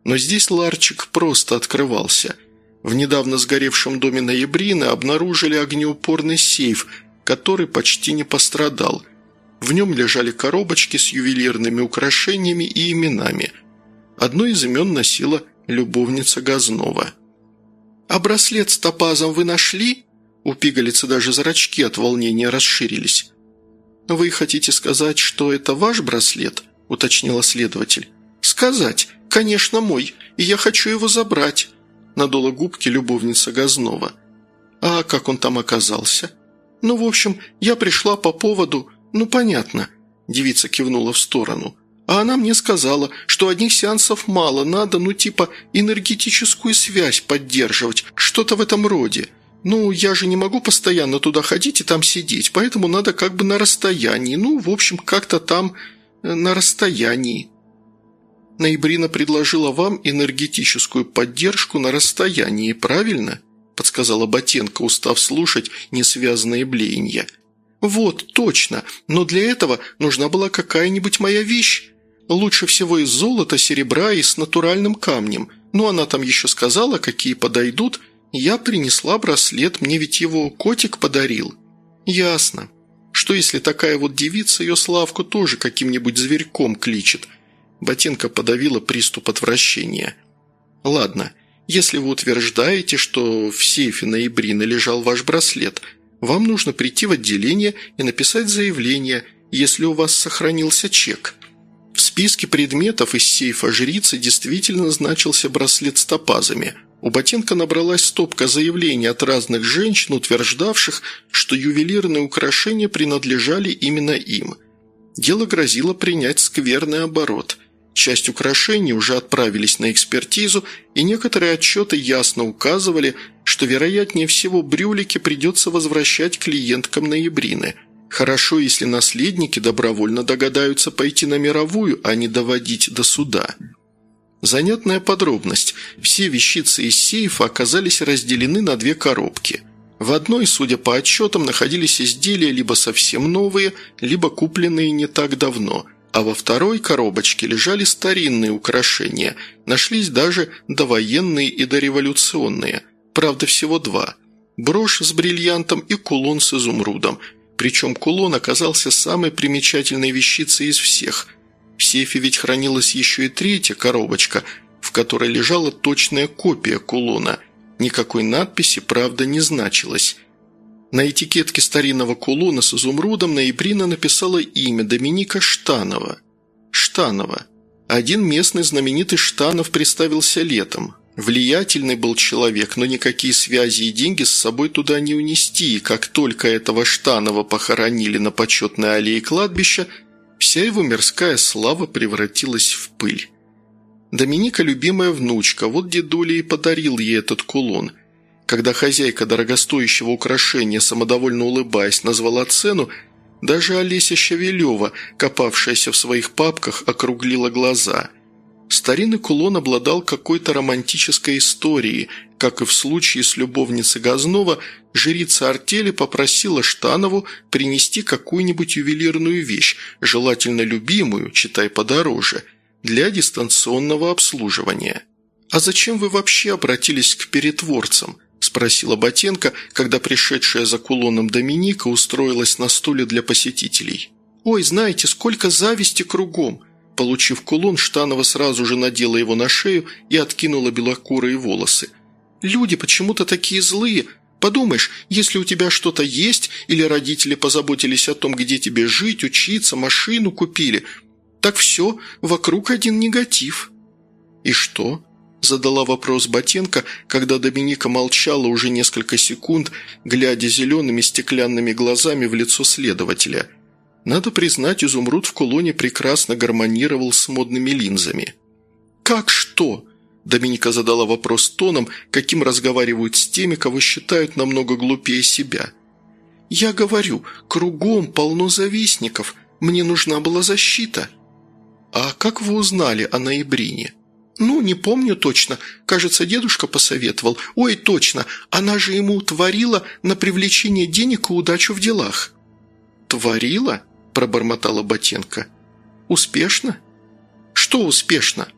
Но здесь ларчик просто открывался. В недавно сгоревшем доме ноябрины обнаружили огнеупорный сейф, который почти не пострадал. В нем лежали коробочки с ювелирными украшениями и именами. Одно из имен носила любовница Газнова. «А браслет с топазом вы нашли?» У пигалицы даже зрачки от волнения расширились. «Вы хотите сказать, что это ваш браслет?» – уточнила следователь. «Сказать? Конечно, мой, и я хочу его забрать», – надула губки любовница Газнова. «А как он там оказался?» «Ну, в общем, я пришла по поводу...» «Ну, понятно», – девица кивнула в сторону. «А она мне сказала, что одних сеансов мало, надо, ну, типа, энергетическую связь поддерживать, что-то в этом роде. Ну, я же не могу постоянно туда ходить и там сидеть, поэтому надо как бы на расстоянии, ну, в общем, как-то там э, на расстоянии». Ноябрина предложила вам энергетическую поддержку на расстоянии, правильно?» – подсказала Ботенко, устав слушать несвязанные блеяния. «Вот, точно, но для этого нужна была какая-нибудь моя вещь. Лучше всего из золота, серебра и с натуральным камнем. Ну, она там еще сказала, какие подойдут. Я принесла браслет, мне ведь его котик подарил». «Ясно. Что если такая вот девица ее Славку тоже каким-нибудь зверьком кличет?» Ботинка подавила приступ отвращения. «Ладно, если вы утверждаете, что в сейфе ноябрина лежал ваш браслет, вам нужно прийти в отделение и написать заявление, если у вас сохранился чек». Списке предметов из сейфа жрицы действительно значился браслет с топазами. У Ботинка набралась стопка заявлений от разных женщин, утверждавших, что ювелирные украшения принадлежали именно им. Дело грозило принять скверный оборот. Часть украшений уже отправились на экспертизу, и некоторые отчеты ясно указывали, что вероятнее всего брюлики придется возвращать клиенткам ноябрины. Хорошо, если наследники добровольно догадаются пойти на мировую, а не доводить до суда. Занятная подробность. Все вещицы из сейфа оказались разделены на две коробки. В одной, судя по отчетам, находились изделия либо совсем новые, либо купленные не так давно – а во второй коробочке лежали старинные украшения, нашлись даже довоенные и дореволюционные, правда всего два. Брошь с бриллиантом и кулон с изумрудом, причем кулон оказался самой примечательной вещицей из всех. В сейфе ведь хранилась еще и третья коробочка, в которой лежала точная копия кулона. Никакой надписи, правда, не значилось. На этикетке старинного кулона с изумрудом Ноябрина написала имя Доминика Штанова. Штанова. Один местный знаменитый Штанов представился летом. Влиятельный был человек, но никакие связи и деньги с собой туда не унести, и как только этого Штанова похоронили на почетной аллее кладбища, вся его мирская слава превратилась в пыль. Доминика – любимая внучка, вот дедуля и подарил ей этот кулон – когда хозяйка дорогостоящего украшения, самодовольно улыбаясь, назвала цену, даже Олеся Щавелева, копавшаяся в своих папках, округлила глаза. Старинный кулон обладал какой-то романтической историей, как и в случае с любовницей Газнова, жрица артели попросила Штанову принести какую-нибудь ювелирную вещь, желательно любимую, читай подороже, для дистанционного обслуживания. «А зачем вы вообще обратились к перетворцам?» спросила Ботенко, когда пришедшая за кулоном Доминика устроилась на стуле для посетителей. «Ой, знаете, сколько зависти кругом!» Получив кулон, Штанова сразу же надела его на шею и откинула белокурые волосы. «Люди почему-то такие злые. Подумаешь, если у тебя что-то есть, или родители позаботились о том, где тебе жить, учиться, машину купили, так все, вокруг один негатив». «И что?» задала вопрос Ботенко, когда Доминика молчала уже несколько секунд, глядя зелеными стеклянными глазами в лицо следователя. Надо признать, изумруд в кулоне прекрасно гармонировал с модными линзами. «Как что?» – Доминика задала вопрос тоном, каким разговаривают с теми, кого считают намного глупее себя. «Я говорю, кругом полно завистников, мне нужна была защита». «А как вы узнали о ноябрине?» «Ну, не помню точно. Кажется, дедушка посоветовал. Ой, точно, она же ему творила на привлечение денег и удачу в делах». «Творила?» – пробормотала Ботенко. «Успешно?» «Что успешно?»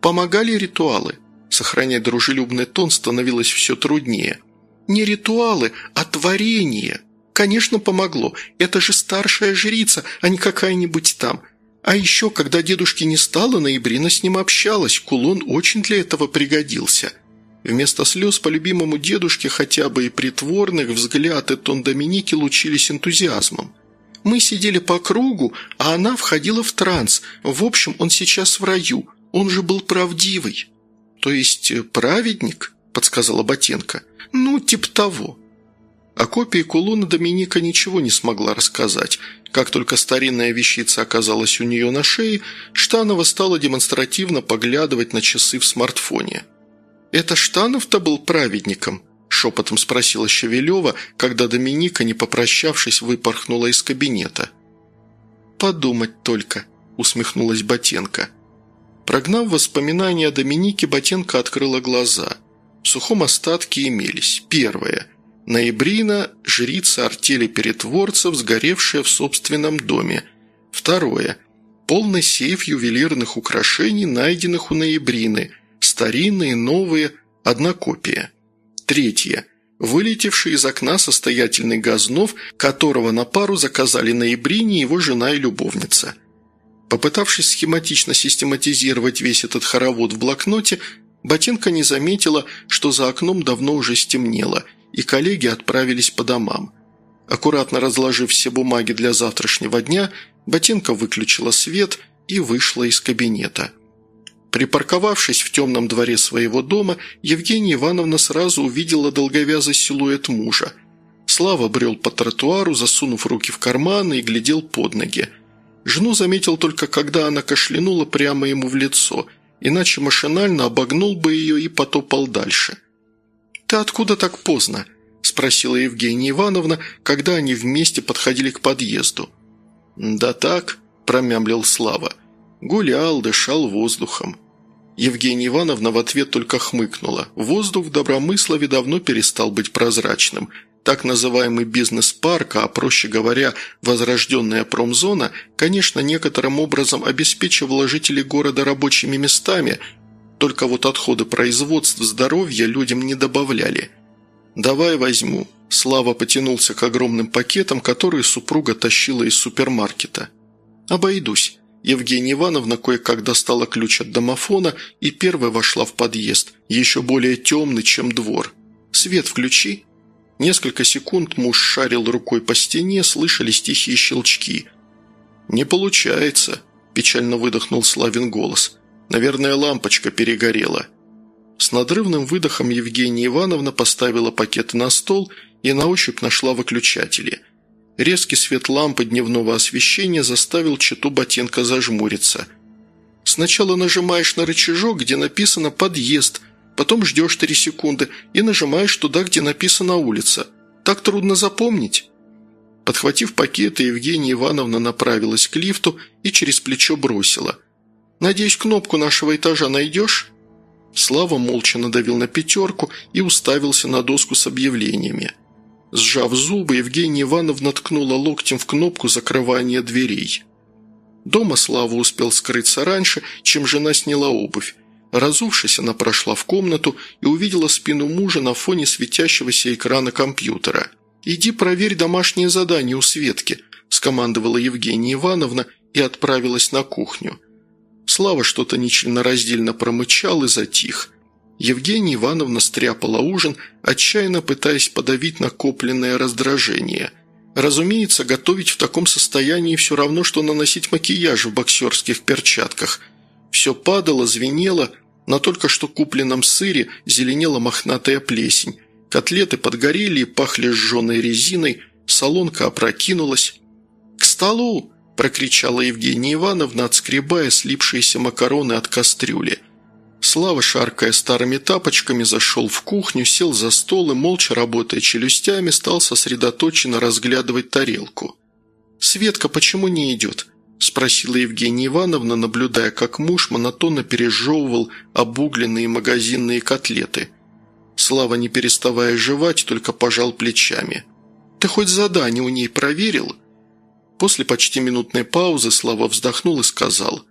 «Помогали ритуалы». Сохранять дружелюбный тон становилось все труднее. «Не ритуалы, а творение. Конечно, помогло. Это же старшая жрица, а не какая-нибудь там. А еще, когда дедушки не стало, Ноябрина с ним общалась, кулон очень для этого пригодился. Вместо слез по любимому дедушке хотя бы и притворных взгляд и тон Доминики лучились энтузиазмом. Мы сидели по кругу, а она входила в транс. В общем, он сейчас в раю. Он же был правдивый. То есть э, праведник, подсказала Ботенко. Ну, типа того. О копии кулона Доминика ничего не смогла рассказать. Как только старинная вещица оказалась у нее на шее, Штанова стала демонстративно поглядывать на часы в смартфоне. «Это Штанов-то был праведником?» – шепотом спросила Щавелева, когда Доминика, не попрощавшись, выпорхнула из кабинета. «Подумать только», – усмехнулась Ботенко. Прогнав воспоминания о Доминике, Ботенко открыла глаза. В сухом остатке имелись. Первое – Ноябрина – жрица артели перетворцев, сгоревшая в собственном доме. Второе. Полный сейф ювелирных украшений, найденных у Ноябрины. Старинные, новые, одна копия. Третье. Вылетевший из окна состоятельный Газнов, которого на пару заказали Ноябрине его жена и любовница. Попытавшись схематично систематизировать весь этот хоровод в блокноте, Ботенко не заметила, что за окном давно уже стемнело – и коллеги отправились по домам. Аккуратно разложив все бумаги для завтрашнего дня, Ботинка выключила свет и вышла из кабинета. Припарковавшись в темном дворе своего дома, Евгения Ивановна сразу увидела долговязый силуэт мужа. Слава брел по тротуару, засунув руки в карманы и глядел под ноги. Жену заметил только, когда она кашлянула прямо ему в лицо, иначе машинально обогнул бы ее и потопал дальше – «Ты откуда так поздно?» – спросила Евгения Ивановна, когда они вместе подходили к подъезду. «Да так», – промямлил Слава. «Гулял, дышал воздухом». Евгения Ивановна в ответ только хмыкнула. Воздух в Добромыслове давно перестал быть прозрачным. Так называемый бизнес-парк, а проще говоря, возрожденная промзона, конечно, некоторым образом обеспечивала жителей города рабочими местами – только вот отходы производств здоровья людям не добавляли. «Давай возьму». Слава потянулся к огромным пакетам, которые супруга тащила из супермаркета. «Обойдусь». Евгения Ивановна кое-как достала ключ от домофона и первая вошла в подъезд, еще более темный, чем двор. «Свет включи». Несколько секунд муж шарил рукой по стене, слышались тихие щелчки. «Не получается», – печально выдохнул Славин голос. Наверное, лампочка перегорела». С надрывным выдохом Евгения Ивановна поставила пакет на стол и на ощупь нашла выключатели. Резкий свет лампы дневного освещения заставил читу Ботенко зажмуриться. «Сначала нажимаешь на рычажок, где написано «подъезд», потом ждешь три секунды и нажимаешь туда, где написано «улица». Так трудно запомнить». Подхватив пакеты, Евгения Ивановна направилась к лифту и через плечо бросила – Надеюсь, кнопку нашего этажа найдешь?» Слава молча надавил на пятерку и уставился на доску с объявлениями. Сжав зубы, Евгения Ивановна ткнула локтем в кнопку закрывания дверей. Дома Слава успел скрыться раньше, чем жена сняла обувь. Разувшись, она прошла в комнату и увидела спину мужа на фоне светящегося экрана компьютера. «Иди проверь домашнее задание у Светки», – скомандовала Евгения Ивановна и отправилась на кухню. Слава что-то нечленораздельно промычал и затих. Евгения Ивановна стряпала ужин, отчаянно пытаясь подавить накопленное раздражение. Разумеется, готовить в таком состоянии все равно, что наносить макияж в боксерских перчатках. Все падало, звенело, на только что купленном сыре зеленела мохнатая плесень. Котлеты подгорели и пахли сжженной резиной, солонка опрокинулась. «К столу!» – прокричала Евгения Ивановна, отскребая слипшиеся макароны от кастрюли. Слава, шаркая старыми тапочками, зашел в кухню, сел за стол и, молча работая челюстями, стал сосредоточенно разглядывать тарелку. «Светка почему не идет?» – спросила Евгения Ивановна, наблюдая, как муж монотонно пережевывал обугленные магазинные котлеты. Слава, не переставая жевать, только пожал плечами. «Ты хоть задание у ней проверил?» После почти минутной паузы Слава вздохнул и сказал.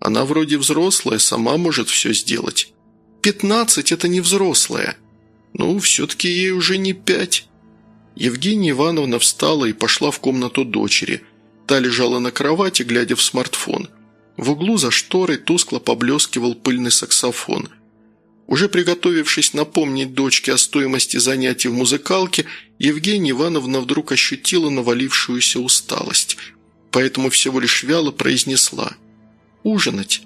«Она вроде взрослая, сама может все сделать». «Пятнадцать – это не взрослая». «Ну, все-таки ей уже не пять». Евгения Ивановна встала и пошла в комнату дочери – Та лежала на кровати, глядя в смартфон. В углу за шторой тускло поблескивал пыльный саксофон. Уже приготовившись напомнить дочке о стоимости занятий в музыкалке, Евгения Ивановна вдруг ощутила навалившуюся усталость, поэтому всего лишь вяло произнесла «Ужинать».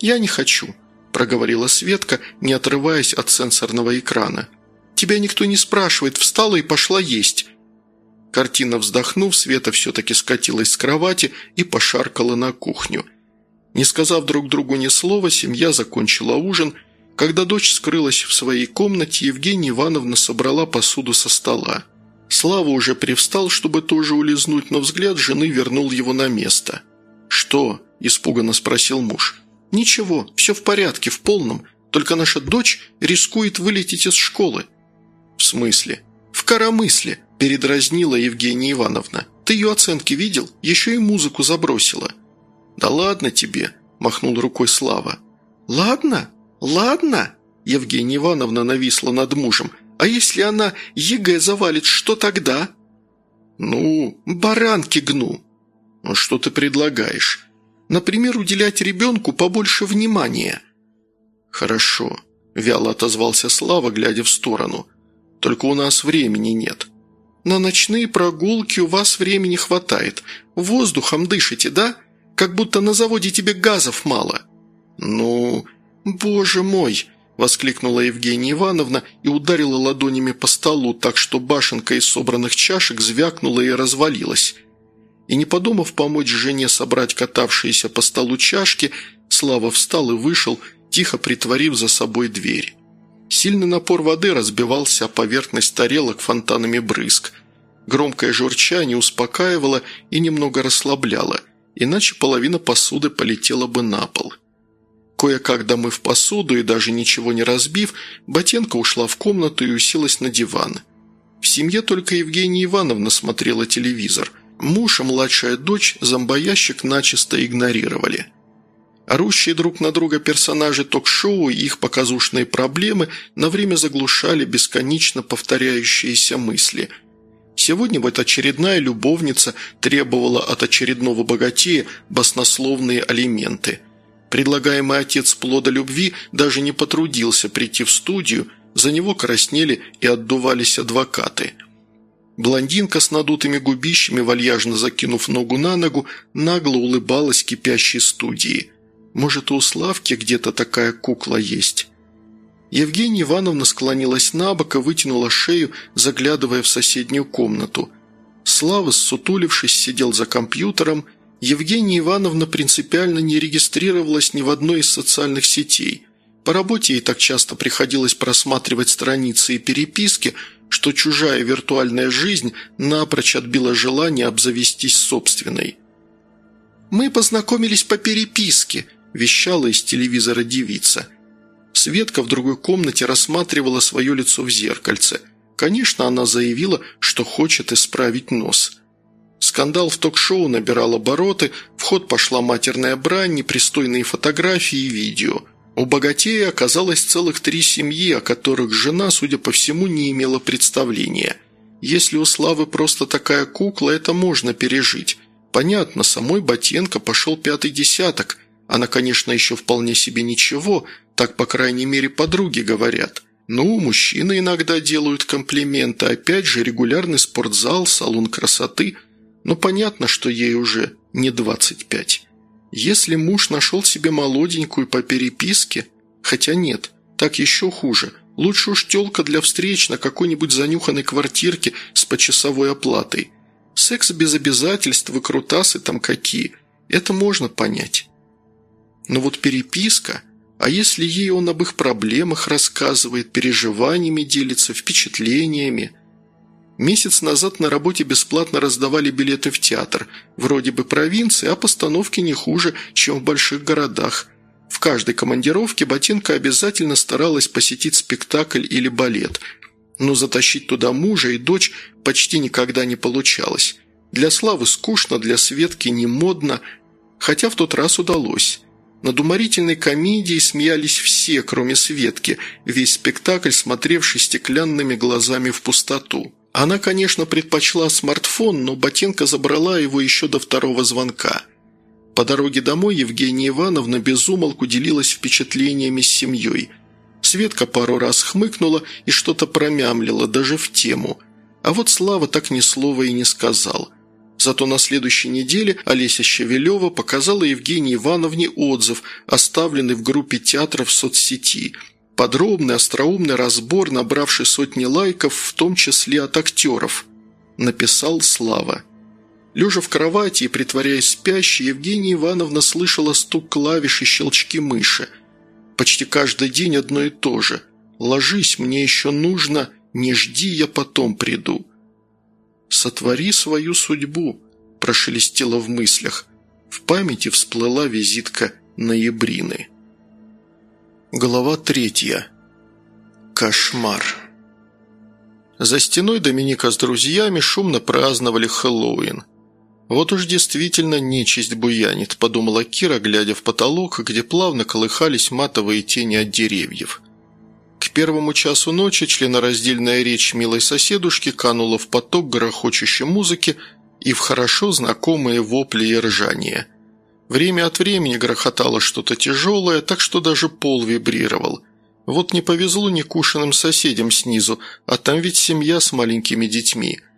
«Я не хочу», – проговорила Светка, не отрываясь от сенсорного экрана. «Тебя никто не спрашивает, встала и пошла есть. Картина вздохнув, Света все-таки скатилась с кровати и пошаркала на кухню. Не сказав друг другу ни слова, семья закончила ужин. Когда дочь скрылась в своей комнате, Евгения Ивановна собрала посуду со стола. Слава уже привстал, чтобы тоже улизнуть, но взгляд жены вернул его на место. «Что?» – испуганно спросил муж. «Ничего, все в порядке, в полном. Только наша дочь рискует вылететь из школы». «В смысле?» «В коромысле», передразнила Евгения Ивановна. «Ты ее оценки видел? Еще и музыку забросила». «Да ладно тебе», – махнул рукой Слава. «Ладно? Ладно?» Евгения Ивановна нависла над мужем. «А если она ЕГЭ завалит, что тогда?» «Ну, баранки гну». «Ну, что ты предлагаешь?» «Например, уделять ребенку побольше внимания». «Хорошо», – вяло отозвался Слава, глядя в сторону. «Только у нас времени нет. На ночные прогулки у вас времени хватает. Воздухом дышите, да? Как будто на заводе тебе газов мало». «Ну, боже мой!» – воскликнула Евгения Ивановна и ударила ладонями по столу, так что башенка из собранных чашек звякнула и развалилась. И не подумав помочь жене собрать катавшиеся по столу чашки, Слава встал и вышел, тихо притворив за собой дверь. Сильный напор воды разбивался о поверхность тарелок фонтанами брызг. Громкое журчание успокаивало и немного расслабляло, иначе половина посуды полетела бы на пол. Кое-как домыв посуду и даже ничего не разбив, Ботенко ушла в комнату и уселась на диван. В семье только Евгения Ивановна смотрела телевизор. Муж и младшая дочь зомбоящик начисто игнорировали – Орущие друг на друга персонажи ток-шоу и их показушные проблемы на время заглушали бесконечно повторяющиеся мысли. Сегодня вот очередная любовница требовала от очередного богатея баснословные алименты. Предлагаемый отец плода любви даже не потрудился прийти в студию, за него краснели и отдувались адвокаты. Блондинка с надутыми губищами, вальяжно закинув ногу на ногу, нагло улыбалась кипящей студии – может, у Славки где-то такая кукла есть?» Евгения Ивановна склонилась на бок и вытянула шею, заглядывая в соседнюю комнату. Слава, сутулившись, сидел за компьютером. Евгения Ивановна принципиально не регистрировалась ни в одной из социальных сетей. По работе ей так часто приходилось просматривать страницы и переписки, что чужая виртуальная жизнь напрочь отбила желание обзавестись собственной. «Мы познакомились по переписке», вещала из телевизора девица. Светка в другой комнате рассматривала свое лицо в зеркальце. Конечно, она заявила, что хочет исправить нос. Скандал в ток-шоу набирал обороты, в ход пошла матерная брань, непристойные фотографии и видео. У богатея оказалось целых три семьи, о которых жена, судя по всему, не имела представления. Если у Славы просто такая кукла, это можно пережить. Понятно, самой Ботенко пошел пятый десяток, она, конечно, еще вполне себе ничего, так, по крайней мере, подруги говорят. Ну, мужчины иногда делают комплименты, опять же, регулярный спортзал, салон красоты. Но понятно, что ей уже не 25. Если муж нашел себе молоденькую по переписке, хотя нет, так еще хуже. Лучше уж телка для встреч на какой-нибудь занюханной квартирке с почасовой оплатой. Секс без обязательств и крутасы там какие. Это можно понять. Но вот переписка, а если ей он об их проблемах рассказывает, переживаниями делится, впечатлениями? Месяц назад на работе бесплатно раздавали билеты в театр. Вроде бы провинции, а постановки не хуже, чем в больших городах. В каждой командировке Ботинка обязательно старалась посетить спектакль или балет. Но затащить туда мужа и дочь почти никогда не получалось. Для Славы скучно, для Светки не модно, хотя в тот раз удалось. Над уморительной комедией смеялись все, кроме Светки, весь спектакль смотревший стеклянными глазами в пустоту. Она, конечно, предпочла смартфон, но Ботинка забрала его еще до второго звонка. По дороге домой Евгения Ивановна безумолку делилась впечатлениями с семьей. Светка пару раз хмыкнула и что-то промямлила, даже в тему. А вот Слава так ни слова и не сказал – Зато на следующей неделе Олеся Щавелева показала Евгении Ивановне отзыв, оставленный в группе театра в соцсети. Подробный, остроумный разбор, набравший сотни лайков, в том числе от актеров. Написал Слава. Лежа в кровати и притворяясь спящей, Евгения Ивановна слышала стук клавиш и щелчки мыши. Почти каждый день одно и то же. «Ложись, мне еще нужно, не жди, я потом приду». «Сотвори свою судьбу», – прошелестело в мыслях. В памяти всплыла визитка ноябрины. Глава третья. Кошмар. За стеной Доминика с друзьями шумно праздновали Хэллоуин. «Вот уж действительно нечисть буянит», – подумала Кира, глядя в потолок, где плавно колыхались матовые тени от деревьев. К первому часу ночи членораздельная речь милой соседушки канула в поток грохочущей музыки и в хорошо знакомые вопли и ржания. Время от времени грохотало что-то тяжелое, так что даже пол вибрировал. Вот не повезло некушенным соседям снизу, а там ведь семья с маленькими детьми –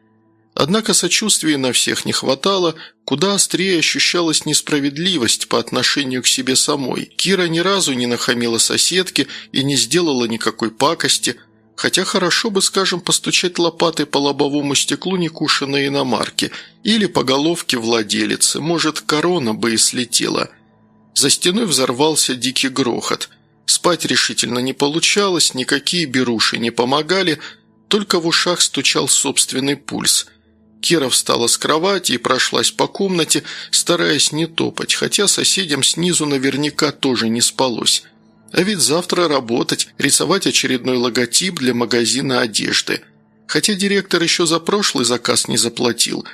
Однако сочувствия на всех не хватало, куда острее ощущалась несправедливость по отношению к себе самой. Кира ни разу не нахамила соседке и не сделала никакой пакости, хотя хорошо бы, скажем, постучать лопатой по лобовому стеклу некушенной иномарки или по головке владелицы, может, корона бы и слетела. За стеной взорвался дикий грохот. Спать решительно не получалось, никакие беруши не помогали, только в ушах стучал собственный пульс – Кира встала с кровати и прошлась по комнате, стараясь не топать, хотя соседям снизу наверняка тоже не спалось. А ведь завтра работать, рисовать очередной логотип для магазина одежды. Хотя директор еще за прошлый заказ не заплатил.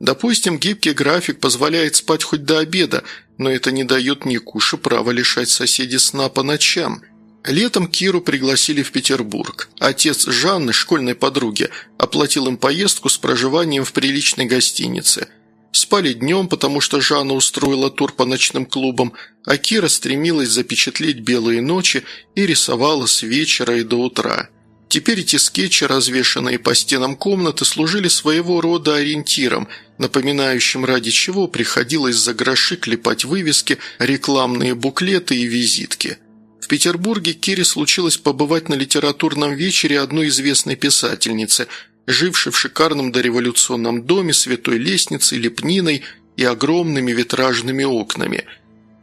Допустим, гибкий график позволяет спать хоть до обеда, но это не дает Никуше права лишать соседей сна по ночам – Летом Киру пригласили в Петербург. Отец Жанны, школьной подруги, оплатил им поездку с проживанием в приличной гостинице. Спали днем, потому что Жанна устроила тур по ночным клубам, а Кира стремилась запечатлеть белые ночи и рисовала с вечера и до утра. Теперь эти скетчи, развешанные по стенам комнаты, служили своего рода ориентиром, напоминающим, ради чего приходилось за гроши клепать вывески, рекламные буклеты и визитки – в Петербурге Кире случилось побывать на литературном вечере одной известной писательницы, жившей в шикарном дореволюционном доме, святой лестницей, лепниной и огромными витражными окнами.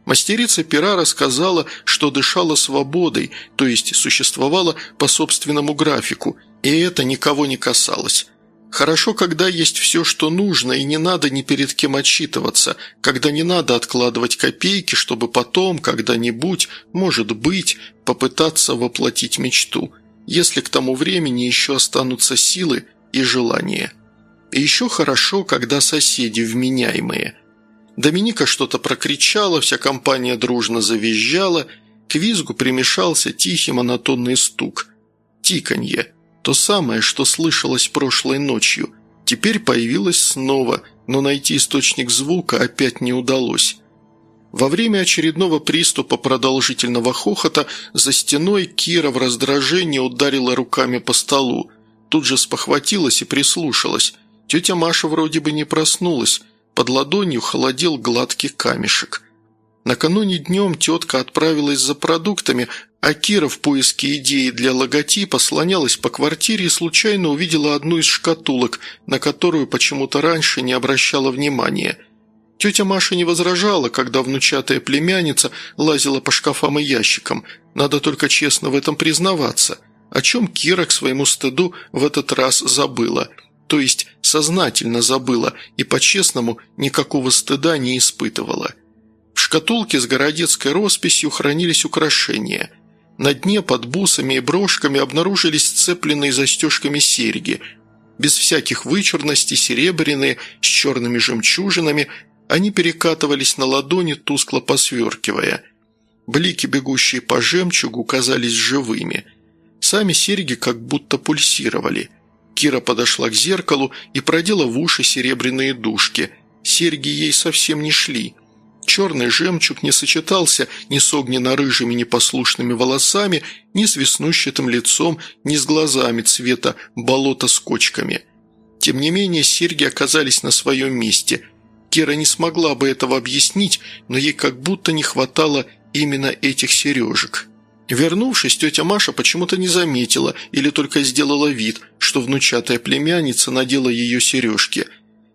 Мастерица пера рассказала, что дышала свободой, то есть существовала по собственному графику, и это никого не касалось. Хорошо, когда есть все, что нужно, и не надо ни перед кем отчитываться, когда не надо откладывать копейки, чтобы потом, когда-нибудь, может быть, попытаться воплотить мечту, если к тому времени еще останутся силы и желания. И еще хорошо, когда соседи вменяемые. Доминика что-то прокричала, вся компания дружно завизжала, к визгу примешался тихий монотонный стук. Тиканье – то самое, что слышалось прошлой ночью, теперь появилось снова, но найти источник звука опять не удалось. Во время очередного приступа продолжительного хохота за стеной Кира в раздражении ударила руками по столу. Тут же спохватилась и прислушалась. Тетя Маша вроде бы не проснулась. Под ладонью холодел гладкий камешек. Накануне днем тетка отправилась за продуктами, а Кира в поиске идеи для логотипа слонялась по квартире и случайно увидела одну из шкатулок, на которую почему-то раньше не обращала внимания. Тетя Маша не возражала, когда внучатая племянница лазила по шкафам и ящикам. Надо только честно в этом признаваться. О чем Кира к своему стыду в этот раз забыла. то есть сознательно забыла и по-честному никакого стыда не испытывала. В шкатулке с городецкой росписью хранились украшения. На дне под бусами и брошками обнаружились сцепленные застежками серьги. Без всяких вычурностей, серебряные, с черными жемчужинами, они перекатывались на ладони, тускло посверкивая. Блики, бегущие по жемчугу, казались живыми. Сами серьги как будто пульсировали. Кира подошла к зеркалу и продела в уши серебряные дужки. Серьги ей совсем не шли. Черный жемчуг не сочетался ни с огненно-рыжими непослушными волосами, ни с веснущатым лицом, ни с глазами цвета болота с кочками. Тем не менее, серьги оказались на своем месте. Кира не смогла бы этого объяснить, но ей как будто не хватало именно этих сережек. Вернувшись, тетя Маша почему-то не заметила или только сделала вид, что внучатая племянница надела ее сережки.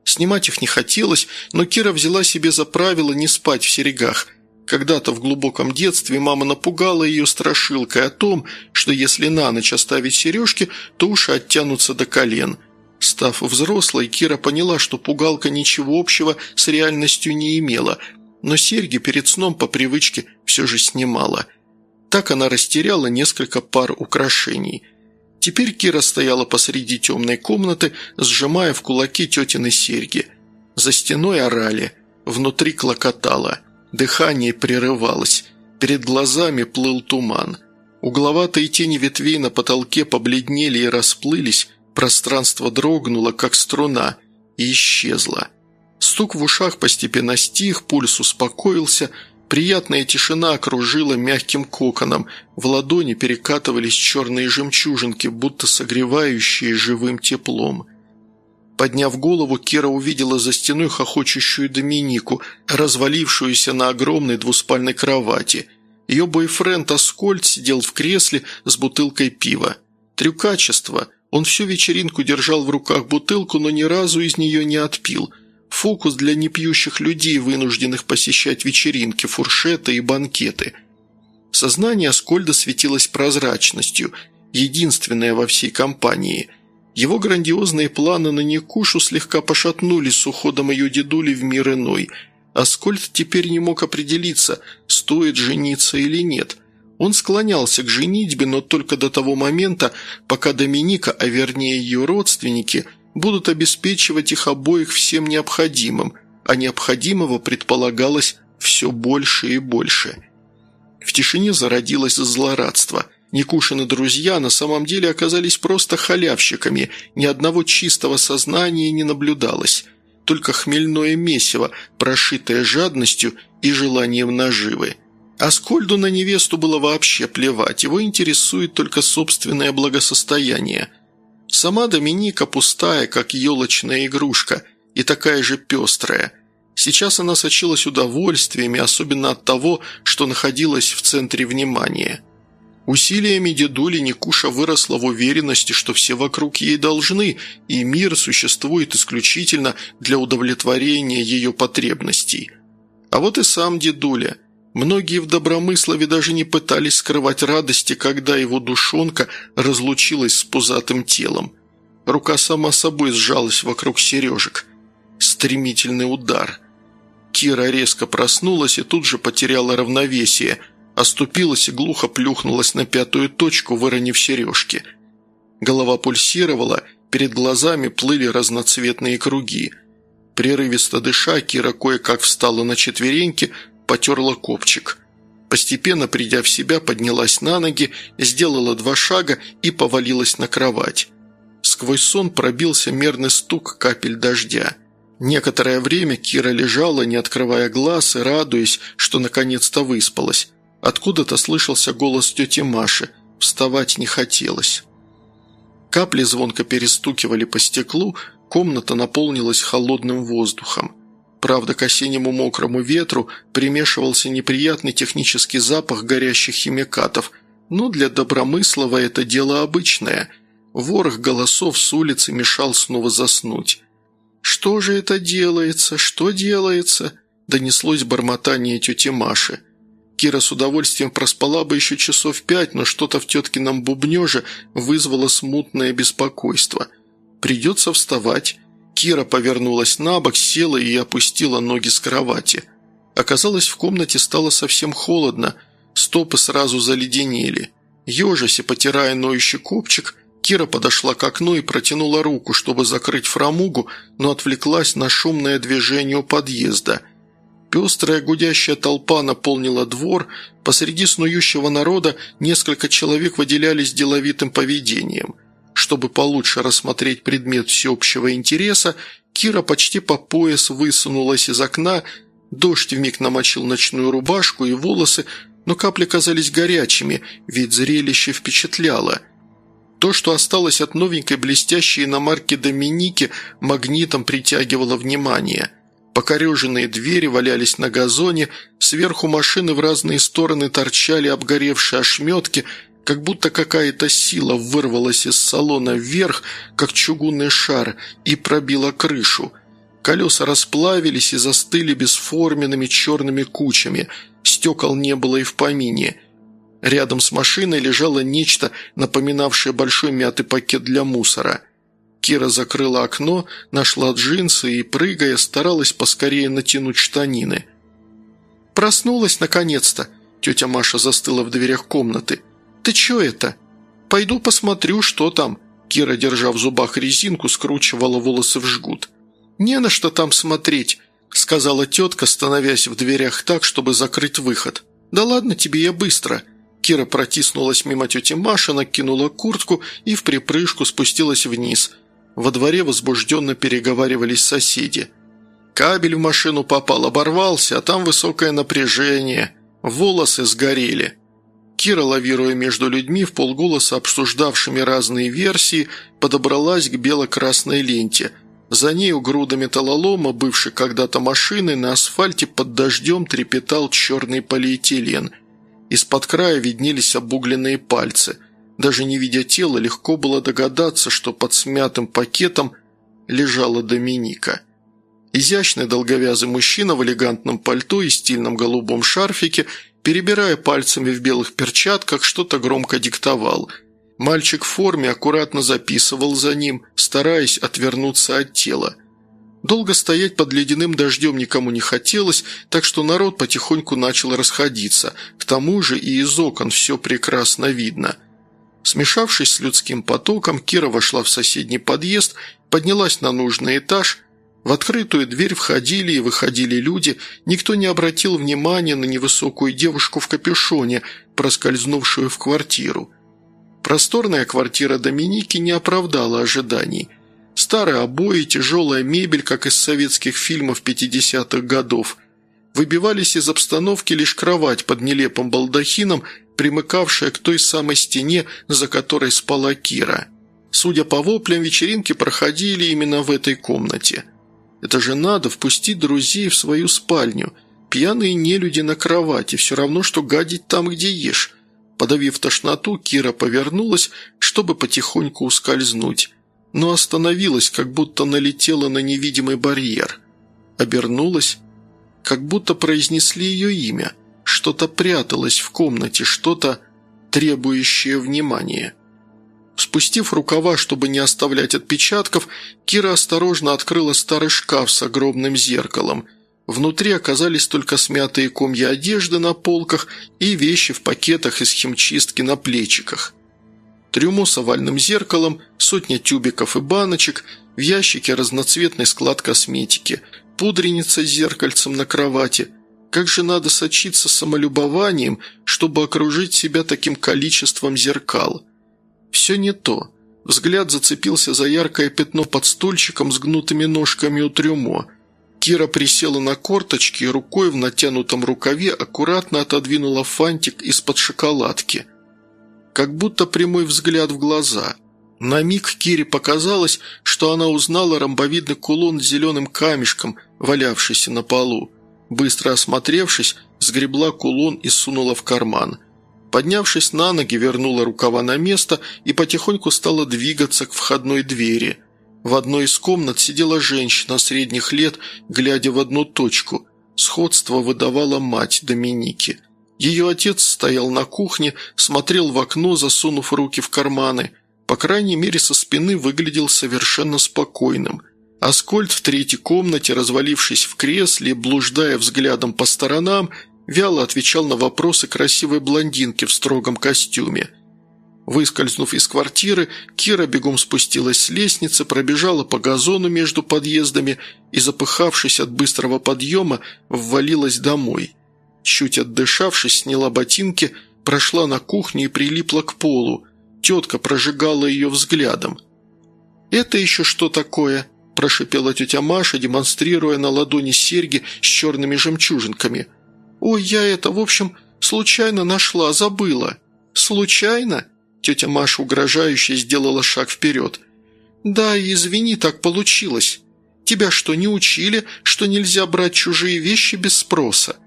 Снимать их не хотелось, но Кира взяла себе за правило не спать в серегах. Когда-то в глубоком детстве мама напугала ее страшилкой о том, что если на ночь оставить сережки, то уши оттянутся до колен. Став взрослой, Кира поняла, что пугалка ничего общего с реальностью не имела, но серьги перед сном по привычке все же снимала – так она растеряла несколько пар украшений. Теперь Кира стояла посреди темной комнаты, сжимая в кулаки тетины серьги. За стеной орали, внутри клокотало, дыхание прерывалось, перед глазами плыл туман. Угловатые тени ветвей на потолке побледнели и расплылись, пространство дрогнуло, как струна, и исчезло. Стук в ушах постепенно стих, пульс успокоился – Приятная тишина окружила мягким коконом, в ладони перекатывались черные жемчужинки, будто согревающие живым теплом. Подняв голову, Кира увидела за стеной хохочущую Доминику, развалившуюся на огромной двуспальной кровати. Ее бойфренд Аскольд сидел в кресле с бутылкой пива. Трюкачество. Он всю вечеринку держал в руках бутылку, но ни разу из нее не отпил – Фокус для непьющих людей, вынужденных посещать вечеринки, фуршеты и банкеты. Сознание Аскольда светилось прозрачностью, единственное во всей компании. Его грандиозные планы на Никушу слегка пошатнулись с уходом ее дедули в мир иной. Аскольд теперь не мог определиться, стоит жениться или нет. Он склонялся к женитьбе, но только до того момента, пока Доминика, а вернее ее родственники – будут обеспечивать их обоих всем необходимым, а необходимого предполагалось все больше и больше. В тишине зародилось злорадство. Никушины друзья на самом деле оказались просто халявщиками, ни одного чистого сознания не наблюдалось, только хмельное месиво, прошитое жадностью и желанием наживы. Аскольду на невесту было вообще плевать, его интересует только собственное благосостояние – Сама Доминика пустая, как елочная игрушка, и такая же пестрая. Сейчас она сочилась удовольствиями, особенно от того, что находилась в центре внимания. Усилиями дедули Никуша выросла в уверенности, что все вокруг ей должны, и мир существует исключительно для удовлетворения ее потребностей. А вот и сам дедуля – Многие в Добромыслове даже не пытались скрывать радости, когда его душонка разлучилась с пузатым телом. Рука сама собой сжалась вокруг сережек. Стремительный удар. Кира резко проснулась и тут же потеряла равновесие, оступилась и глухо плюхнулась на пятую точку, выронив сережки. Голова пульсировала, перед глазами плыли разноцветные круги. Прерывисто дыша, Кира кое-как встала на четвереньки – потерла копчик. Постепенно, придя в себя, поднялась на ноги, сделала два шага и повалилась на кровать. Сквозь сон пробился мерный стук капель дождя. Некоторое время Кира лежала, не открывая глаз и радуясь, что наконец-то выспалась. Откуда-то слышался голос тети Маши. Вставать не хотелось. Капли звонко перестукивали по стеклу, комната наполнилась холодным воздухом. Правда, к осеннему мокрому ветру примешивался неприятный технический запах горящих химикатов, но для Добромыслова это дело обычное. Ворох голосов с улицы мешал снова заснуть. «Что же это делается? Что делается?» – донеслось бормотание тети Маши. Кира с удовольствием проспала бы еще часов пять, но что-то в теткином бубнеже вызвало смутное беспокойство – Придется вставать. Кира повернулась на бок, села и опустила ноги с кровати. Оказалось, в комнате стало совсем холодно, стопы сразу заледенели. Ежась потирая ноющий копчик, Кира подошла к окну и протянула руку, чтобы закрыть фрамугу, но отвлеклась на шумное движение у подъезда. Пестрая гудящая толпа наполнила двор, посреди снующего народа несколько человек выделялись деловитым поведением. Чтобы получше рассмотреть предмет всеобщего интереса, Кира почти по пояс высунулась из окна, дождь вмиг намочил ночную рубашку и волосы, но капли казались горячими, ведь зрелище впечатляло – то, что осталось от новенькой блестящей иномарки Доминики, магнитом притягивало внимание. Покореженные двери валялись на газоне, сверху машины в разные стороны торчали обгоревшие ошметки, как будто какая-то сила вырвалась из салона вверх, как чугунный шар, и пробила крышу. Колеса расплавились и застыли бесформенными черными кучами, стекол не было и в помине – Рядом с машиной лежало нечто, напоминавшее большой мятый пакет для мусора. Кира закрыла окно, нашла джинсы и, прыгая, старалась поскорее натянуть штанины. «Проснулась, наконец-то!» Тетя Маша застыла в дверях комнаты. «Ты чё это?» «Пойду посмотрю, что там». Кира, держа в зубах резинку, скручивала волосы в жгут. «Не на что там смотреть», — сказала тетка, становясь в дверях так, чтобы закрыть выход. «Да ладно тебе, я быстро». Кира протиснулась мимо тети Маши, накинула куртку и в припрыжку спустилась вниз. Во дворе возбужденно переговаривались соседи. Кабель в машину попал, оборвался, а там высокое напряжение. Волосы сгорели. Кира, лавируя между людьми, в полголоса обсуждавшими разные версии, подобралась к бело-красной ленте. За ней у груда металлолома, бывшей когда-то машины, на асфальте под дождем трепетал черный полиэтилен – из-под края виднелись обугленные пальцы. Даже не видя тела, легко было догадаться, что под смятым пакетом лежала Доминика. Изящный долговязый мужчина в элегантном пальто и стильном голубом шарфике, перебирая пальцами в белых перчатках, что-то громко диктовал. Мальчик в форме аккуратно записывал за ним, стараясь отвернуться от тела. Долго стоять под ледяным дождем никому не хотелось, так что народ потихоньку начал расходиться. К тому же и из окон все прекрасно видно. Смешавшись с людским потоком, Кира вошла в соседний подъезд, поднялась на нужный этаж. В открытую дверь входили и выходили люди, никто не обратил внимания на невысокую девушку в капюшоне, проскользнувшую в квартиру. Просторная квартира Доминики не оправдала ожиданий – Старые обои, тяжелая мебель, как из советских фильмов 50-х годов. Выбивались из обстановки лишь кровать под нелепым балдахином, примыкавшая к той самой стене, за которой спала Кира. Судя по воплям, вечеринки проходили именно в этой комнате. Это же надо впустить друзей в свою спальню. Пьяные нелюди на кровати, все равно, что гадить там, где ешь. Подавив тошноту, Кира повернулась, чтобы потихоньку ускользнуть но остановилась, как будто налетела на невидимый барьер. Обернулась, как будто произнесли ее имя. Что-то пряталось в комнате, что-то требующее внимания. Спустив рукава, чтобы не оставлять отпечатков, Кира осторожно открыла старый шкаф с огромным зеркалом. Внутри оказались только смятые комья одежды на полках и вещи в пакетах из химчистки на плечиках – трюмо с овальным зеркалом, сотня тюбиков и баночек, в ящике разноцветный склад косметики, пудреница с зеркальцем на кровати. Как же надо сочиться самолюбованием, чтобы окружить себя таким количеством зеркал? Все не то. Взгляд зацепился за яркое пятно под стульчиком с гнутыми ножками у трюмо. Кира присела на корточки и рукой в натянутом рукаве аккуратно отодвинула фантик из-под шоколадки – как будто прямой взгляд в глаза. На миг Кире показалось, что она узнала ромбовидный кулон с зеленым камешком, валявшийся на полу. Быстро осмотревшись, сгребла кулон и сунула в карман. Поднявшись на ноги, вернула рукава на место и потихоньку стала двигаться к входной двери. В одной из комнат сидела женщина средних лет, глядя в одну точку. Сходство выдавала мать Доминики – ее отец стоял на кухне, смотрел в окно, засунув руки в карманы. по крайней мере со спины выглядел совершенно спокойным. Аскольд в третьей комнате, развалившись в кресле, блуждая взглядом по сторонам, вяло отвечал на вопросы красивой блондинки в строгом костюме. Выскользнув из квартиры, Кира бегом спустилась с лестницы, пробежала по газону между подъездами и, запыхавшись от быстрого подъема, ввалилась домой. Чуть отдышавшись, сняла ботинки, прошла на кухню и прилипла к полу. Тетка прожигала ее взглядом. «Это еще что такое?» – прошипела тетя Маша, демонстрируя на ладони серьги с черными жемчужинками – «Ой, я это, в общем, случайно нашла, забыла». «Случайно?» – тетя Маша угрожающе сделала шаг вперед. «Да, извини, так получилось. Тебя что, не учили, что нельзя брать чужие вещи без спроса?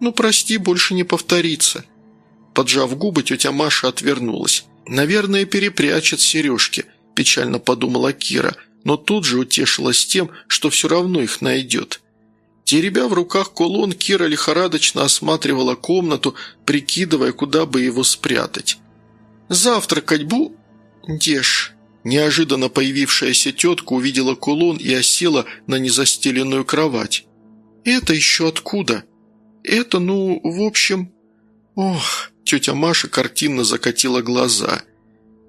Ну, прости, больше не повторится». Поджав губы, тетя Маша отвернулась. «Наверное, перепрячет сережки», – печально подумала Кира, но тут же утешилась тем, что все равно их найдет. Теребя в руках кулон, Кира лихорадочно осматривала комнату, прикидывая, куда бы его спрятать. «Завтракать бу...» «Дешь». Неожиданно появившаяся тетка увидела кулон и осела на незастеленную кровать. «Это еще откуда?» «Это, ну, в общем...» «Ох...» Тетя Маша картинно закатила глаза.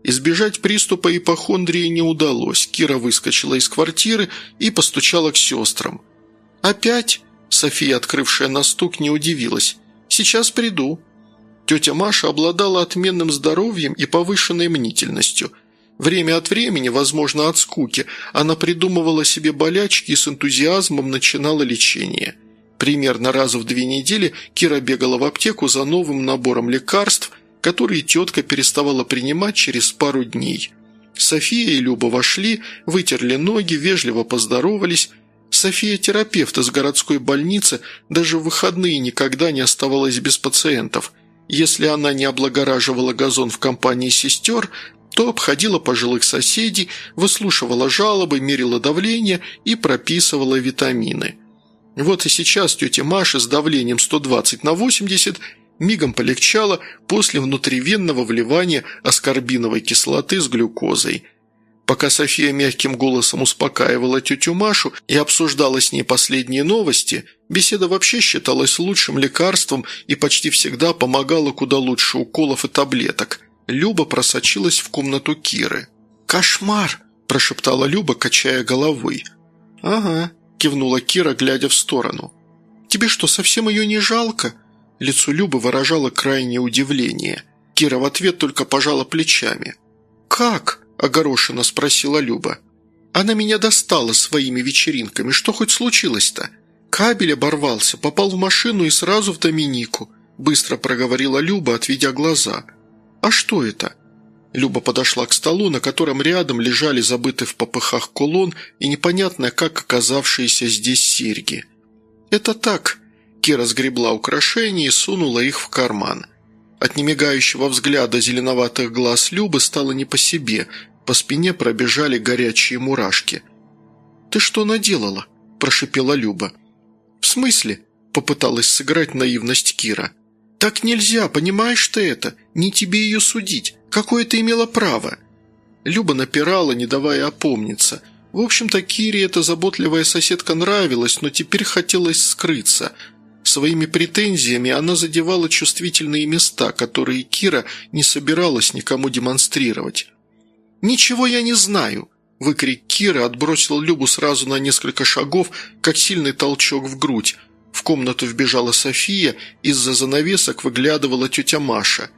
Избежать приступа ипохондрии не удалось. Кира выскочила из квартиры и постучала к сестрам. «Опять?» София, открывшая на стук, не удивилась. «Сейчас приду». Тетя Маша обладала отменным здоровьем и повышенной мнительностью. Время от времени, возможно, от скуки, она придумывала себе болячки и с энтузиазмом начинала лечение. Примерно раз в две недели Кира бегала в аптеку за новым набором лекарств, которые тетка переставала принимать через пару дней. София и Люба вошли, вытерли ноги, вежливо поздоровались – София терапевт из городской больницы даже в выходные никогда не оставалась без пациентов. Если она не облагораживала газон в компании сестер, то обходила пожилых соседей, выслушивала жалобы, мерила давление и прописывала витамины. Вот и сейчас тетя Маша с давлением 120 на 80 мигом полегчало после внутривенного вливания аскорбиновой кислоты с глюкозой – Пока София мягким голосом успокаивала тетю Машу и обсуждала с ней последние новости, беседа вообще считалась лучшим лекарством и почти всегда помогала куда лучше уколов и таблеток. Люба просочилась в комнату Киры. «Кошмар!» – прошептала Люба, качая головой. «Ага», – кивнула Кира, глядя в сторону. «Тебе что, совсем ее не жалко?» Лицо Любы выражало крайнее удивление. Кира в ответ только пожала плечами. «Как?» – огорошенно спросила Люба. «Она меня достала своими вечеринками. Что хоть случилось-то?» «Кабель оборвался, попал в машину и сразу в Доминику», – быстро проговорила Люба, отведя глаза. «А что это?» Люба подошла к столу, на котором рядом лежали забытый в попыхах кулон и непонятно как оказавшиеся здесь серьги. «Это так», – Кира сгребла украшения и сунула их в карман – от немигающего взгляда зеленоватых глаз Любы стало не по себе, по спине пробежали горячие мурашки. «Ты что наделала?» – прошипела Люба. «В смысле?» – попыталась сыграть наивность Кира. «Так нельзя, понимаешь ты это? Не тебе ее судить. Какое ты имела право?» Люба напирала, не давая опомниться. В общем-то, Кире эта заботливая соседка нравилась, но теперь хотелось скрыться – Своими претензиями она задевала чувствительные места, которые Кира не собиралась никому демонстрировать. «Ничего я не знаю!» Выкрик Кира отбросил Любу сразу на несколько шагов, как сильный толчок в грудь. В комнату вбежала София, из-за занавесок выглядывала тетя Маша.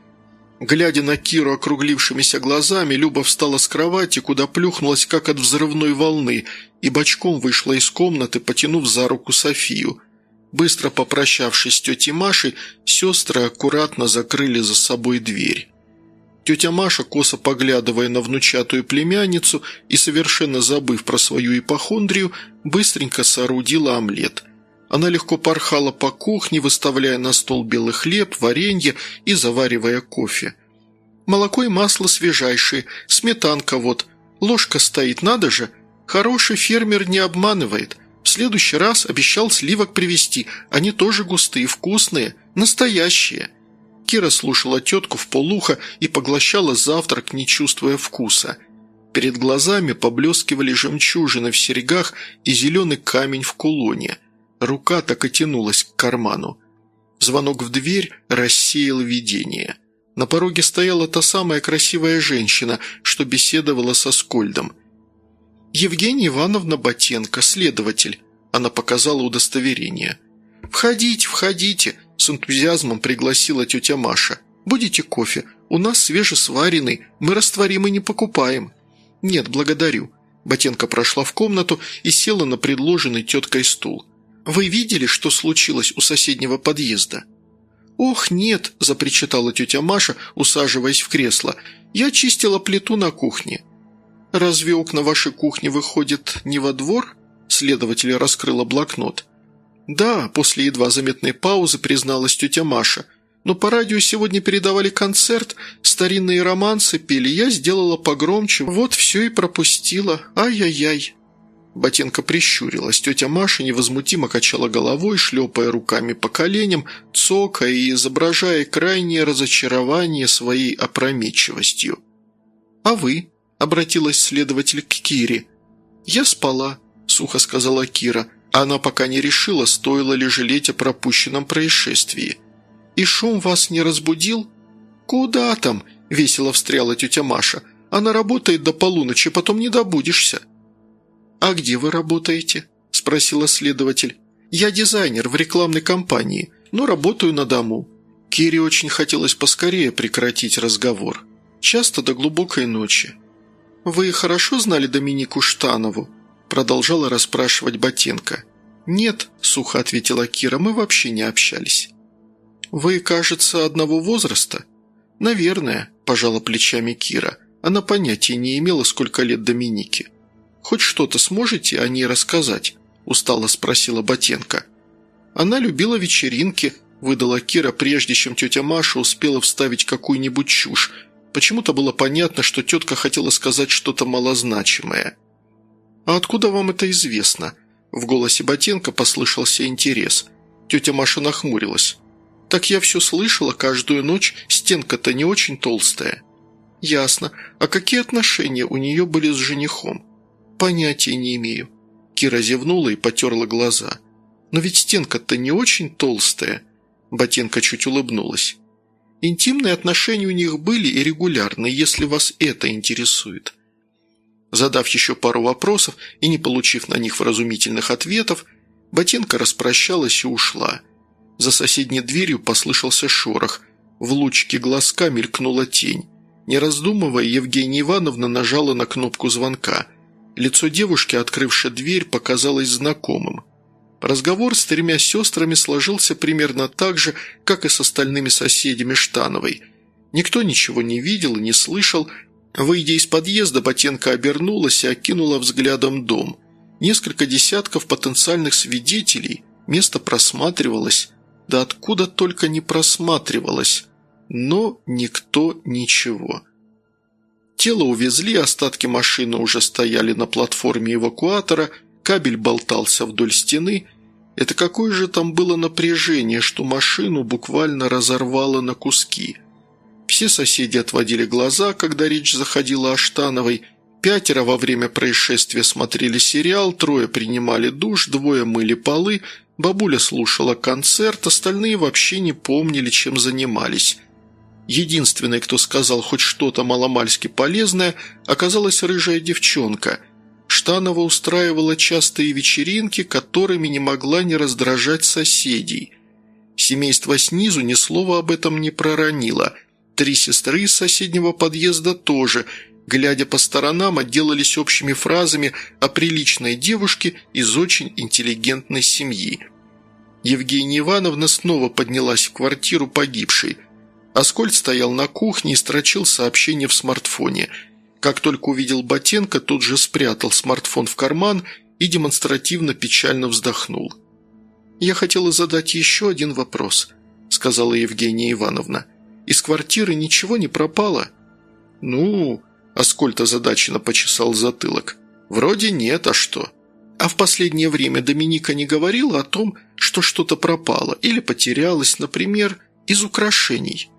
Глядя на Киру округлившимися глазами, Люба встала с кровати, куда плюхнулась, как от взрывной волны, и бочком вышла из комнаты, потянув за руку Софию – Быстро попрощавшись с тетей Машей, сестры аккуратно закрыли за собой дверь. Тетя Маша, косо поглядывая на внучатую племянницу и совершенно забыв про свою ипохондрию, быстренько соорудила омлет. Она легко порхала по кухне, выставляя на стол белый хлеб, варенье и заваривая кофе. «Молоко и масло свежайшие, сметанка вот. Ложка стоит, надо же. Хороший фермер не обманывает. В следующий раз обещал сливок привезти. Они тоже густые, вкусные, настоящие». Кира слушала тетку в полухо и поглощала завтрак, не чувствуя вкуса. Перед глазами поблескивали жемчужины в серьгах и зеленый камень в кулоне. Рука так и тянулась к карману. Звонок в дверь рассеял видение. На пороге стояла та самая красивая женщина, что беседовала со Скольдом. «Евгения Ивановна Ботенко, следователь», – она показала удостоверение. «Входите, входите», – с энтузиазмом пригласила тетя Маша. «Будете кофе? У нас свежесваренный, мы растворимый не покупаем». «Нет, благодарю». Ботенко прошла в комнату и села на предложенный теткой стул. «Вы видели, что случилось у соседнего подъезда?» «Ох, нет», – запричитала тетя Маша, усаживаясь в кресло. «Я чистила плиту на кухне». «Разве окна вашей кухни выходят не во двор?» Следователь раскрыла блокнот. «Да», – после едва заметной паузы призналась тетя Маша – но по радио сегодня передавали концерт, старинные романсы пели, я сделала погромче, вот все и пропустила, ай-яй-яй». Ботенко прищурилась, тетя Маша невозмутимо качала головой, шлепая руками по коленям, цокая и изображая крайнее разочарование своей опрометчивостью. «А вы?» – обратилась следователь к Кире. «Я спала», – сухо сказала Кира. Она пока не решила, стоило ли жалеть о пропущенном происшествии – «И шум вас не разбудил?» «Куда там?» – весело встряла тетя Маша. «Она работает до полуночи, потом не добудешься». «А где вы работаете?» – спросила следователь. «Я дизайнер в рекламной компании, но работаю на дому». Кире очень хотелось поскорее прекратить разговор. Часто до глубокой ночи. «Вы хорошо знали Доминику Штанову?» – продолжала расспрашивать Ботенко. «Нет», – сухо ответила Кира, – «мы вообще не общались». «Вы, кажется, одного возраста?» «Наверное», – пожала плечами Кира. Она понятия не имела, сколько лет Доминике. «Хоть что-то сможете о ней рассказать?» – устало спросила Ботенко. «Она любила вечеринки», – выдала Кира, прежде чем тетя Маша успела вставить какую-нибудь чушь. Почему-то было понятно, что тетка хотела сказать что-то малозначимое. «А откуда вам это известно?» В голосе Ботенко послышался интерес. Тетя Маша нахмурилась. «Так я все слышала каждую ночь, стенка-то не очень толстая». «Ясно. А какие отношения у нее были с женихом?» «Понятия не имею». Кира зевнула и потерла глаза. «Но ведь стенка-то не очень толстая». Ботенко чуть улыбнулась. «Интимные отношения у них были и регулярные, если вас это интересует». Задав еще пару вопросов и не получив на них вразумительных ответов, Ботенко распрощалась и ушла – за соседней дверью послышался шорох. В лучке глазка мелькнула тень. Не раздумывая, Евгения Ивановна нажала на кнопку звонка. Лицо девушки, открывшей дверь, показалось знакомым. Разговор с тремя сестрами сложился примерно так же, как и с остальными соседями Штановой. Никто ничего не видел и не слышал. Выйдя из подъезда, Ботенко обернулась и окинула взглядом дом. Несколько десятков потенциальных свидетелей. Место просматривалось да откуда только не просматривалось, но никто ничего. Тело увезли, остатки машины уже стояли на платформе эвакуатора, кабель болтался вдоль стены. Это какое же там было напряжение, что машину буквально разорвало на куски. Все соседи отводили глаза, когда речь заходила о Штановой. Пятеро во время происшествия смотрели сериал, трое принимали душ, двое мыли полы – Бабуля слушала концерт, остальные вообще не помнили, чем занимались. Единственной, кто сказал хоть что-то маломальски полезное, оказалась рыжая девчонка. Штанова устраивала частые вечеринки, которыми не могла не раздражать соседей. Семейство снизу ни слова об этом не проронило. Три сестры из соседнего подъезда тоже – глядя по сторонам, отделались общими фразами о приличной девушке из очень интеллигентной семьи. Евгения Ивановна снова поднялась в квартиру погибшей. Аскольд стоял на кухне и строчил сообщение в смартфоне. Как только увидел Ботенко, тут же спрятал смартфон в карман и демонстративно печально вздохнул. «Я хотела задать еще один вопрос», – сказала Евгения Ивановна. «Из квартиры ничего не пропало?» «Ну...» Аскольд озадаченно почесал затылок. «Вроде нет, а что?» «А в последнее время Доминика не говорила о том, что что-то пропало или потерялось, например, из украшений?»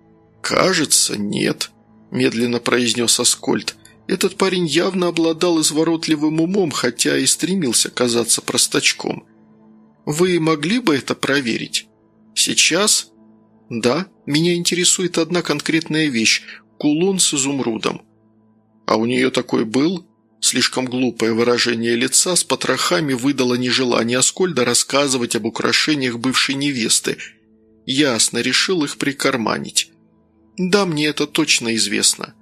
«Кажется, нет», – медленно произнес Аскольд. Этот парень явно обладал изворотливым умом, хотя и стремился казаться простачком. Вы могли бы это проверить? Сейчас? Да, меня интересует одна конкретная вещь – кулон с изумрудом. А у нее такой был? Слишком глупое выражение лица с потрохами выдало нежелание Аскольда рассказывать об украшениях бывшей невесты. Ясно, решил их прикарманить. Да, мне это точно известно.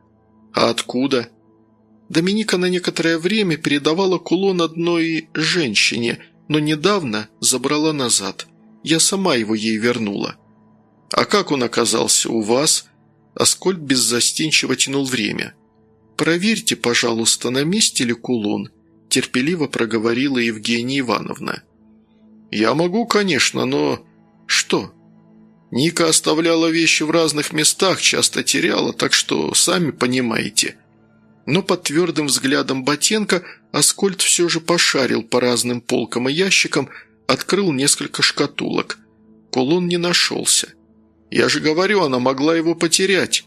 А откуда? Доминика на некоторое время передавала кулон одной женщине, но недавно забрала назад. Я сама его ей вернула. А как он оказался у вас? Аскольд беззастенчиво тянул время. «Проверьте, пожалуйста, на месте ли кулон», – терпеливо проговорила Евгения Ивановна. «Я могу, конечно, но...» «Что?» «Ника оставляла вещи в разных местах, часто теряла, так что сами понимаете». Но под твердым взглядом Ботенко Аскольд все же пошарил по разным полкам и ящикам, открыл несколько шкатулок. Кулон не нашелся. «Я же говорю, она могла его потерять.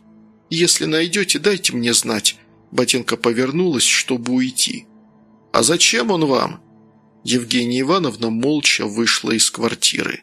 Если найдете, дайте мне знать». Ботенко повернулась, чтобы уйти. «А зачем он вам?» Евгения Ивановна молча вышла из квартиры.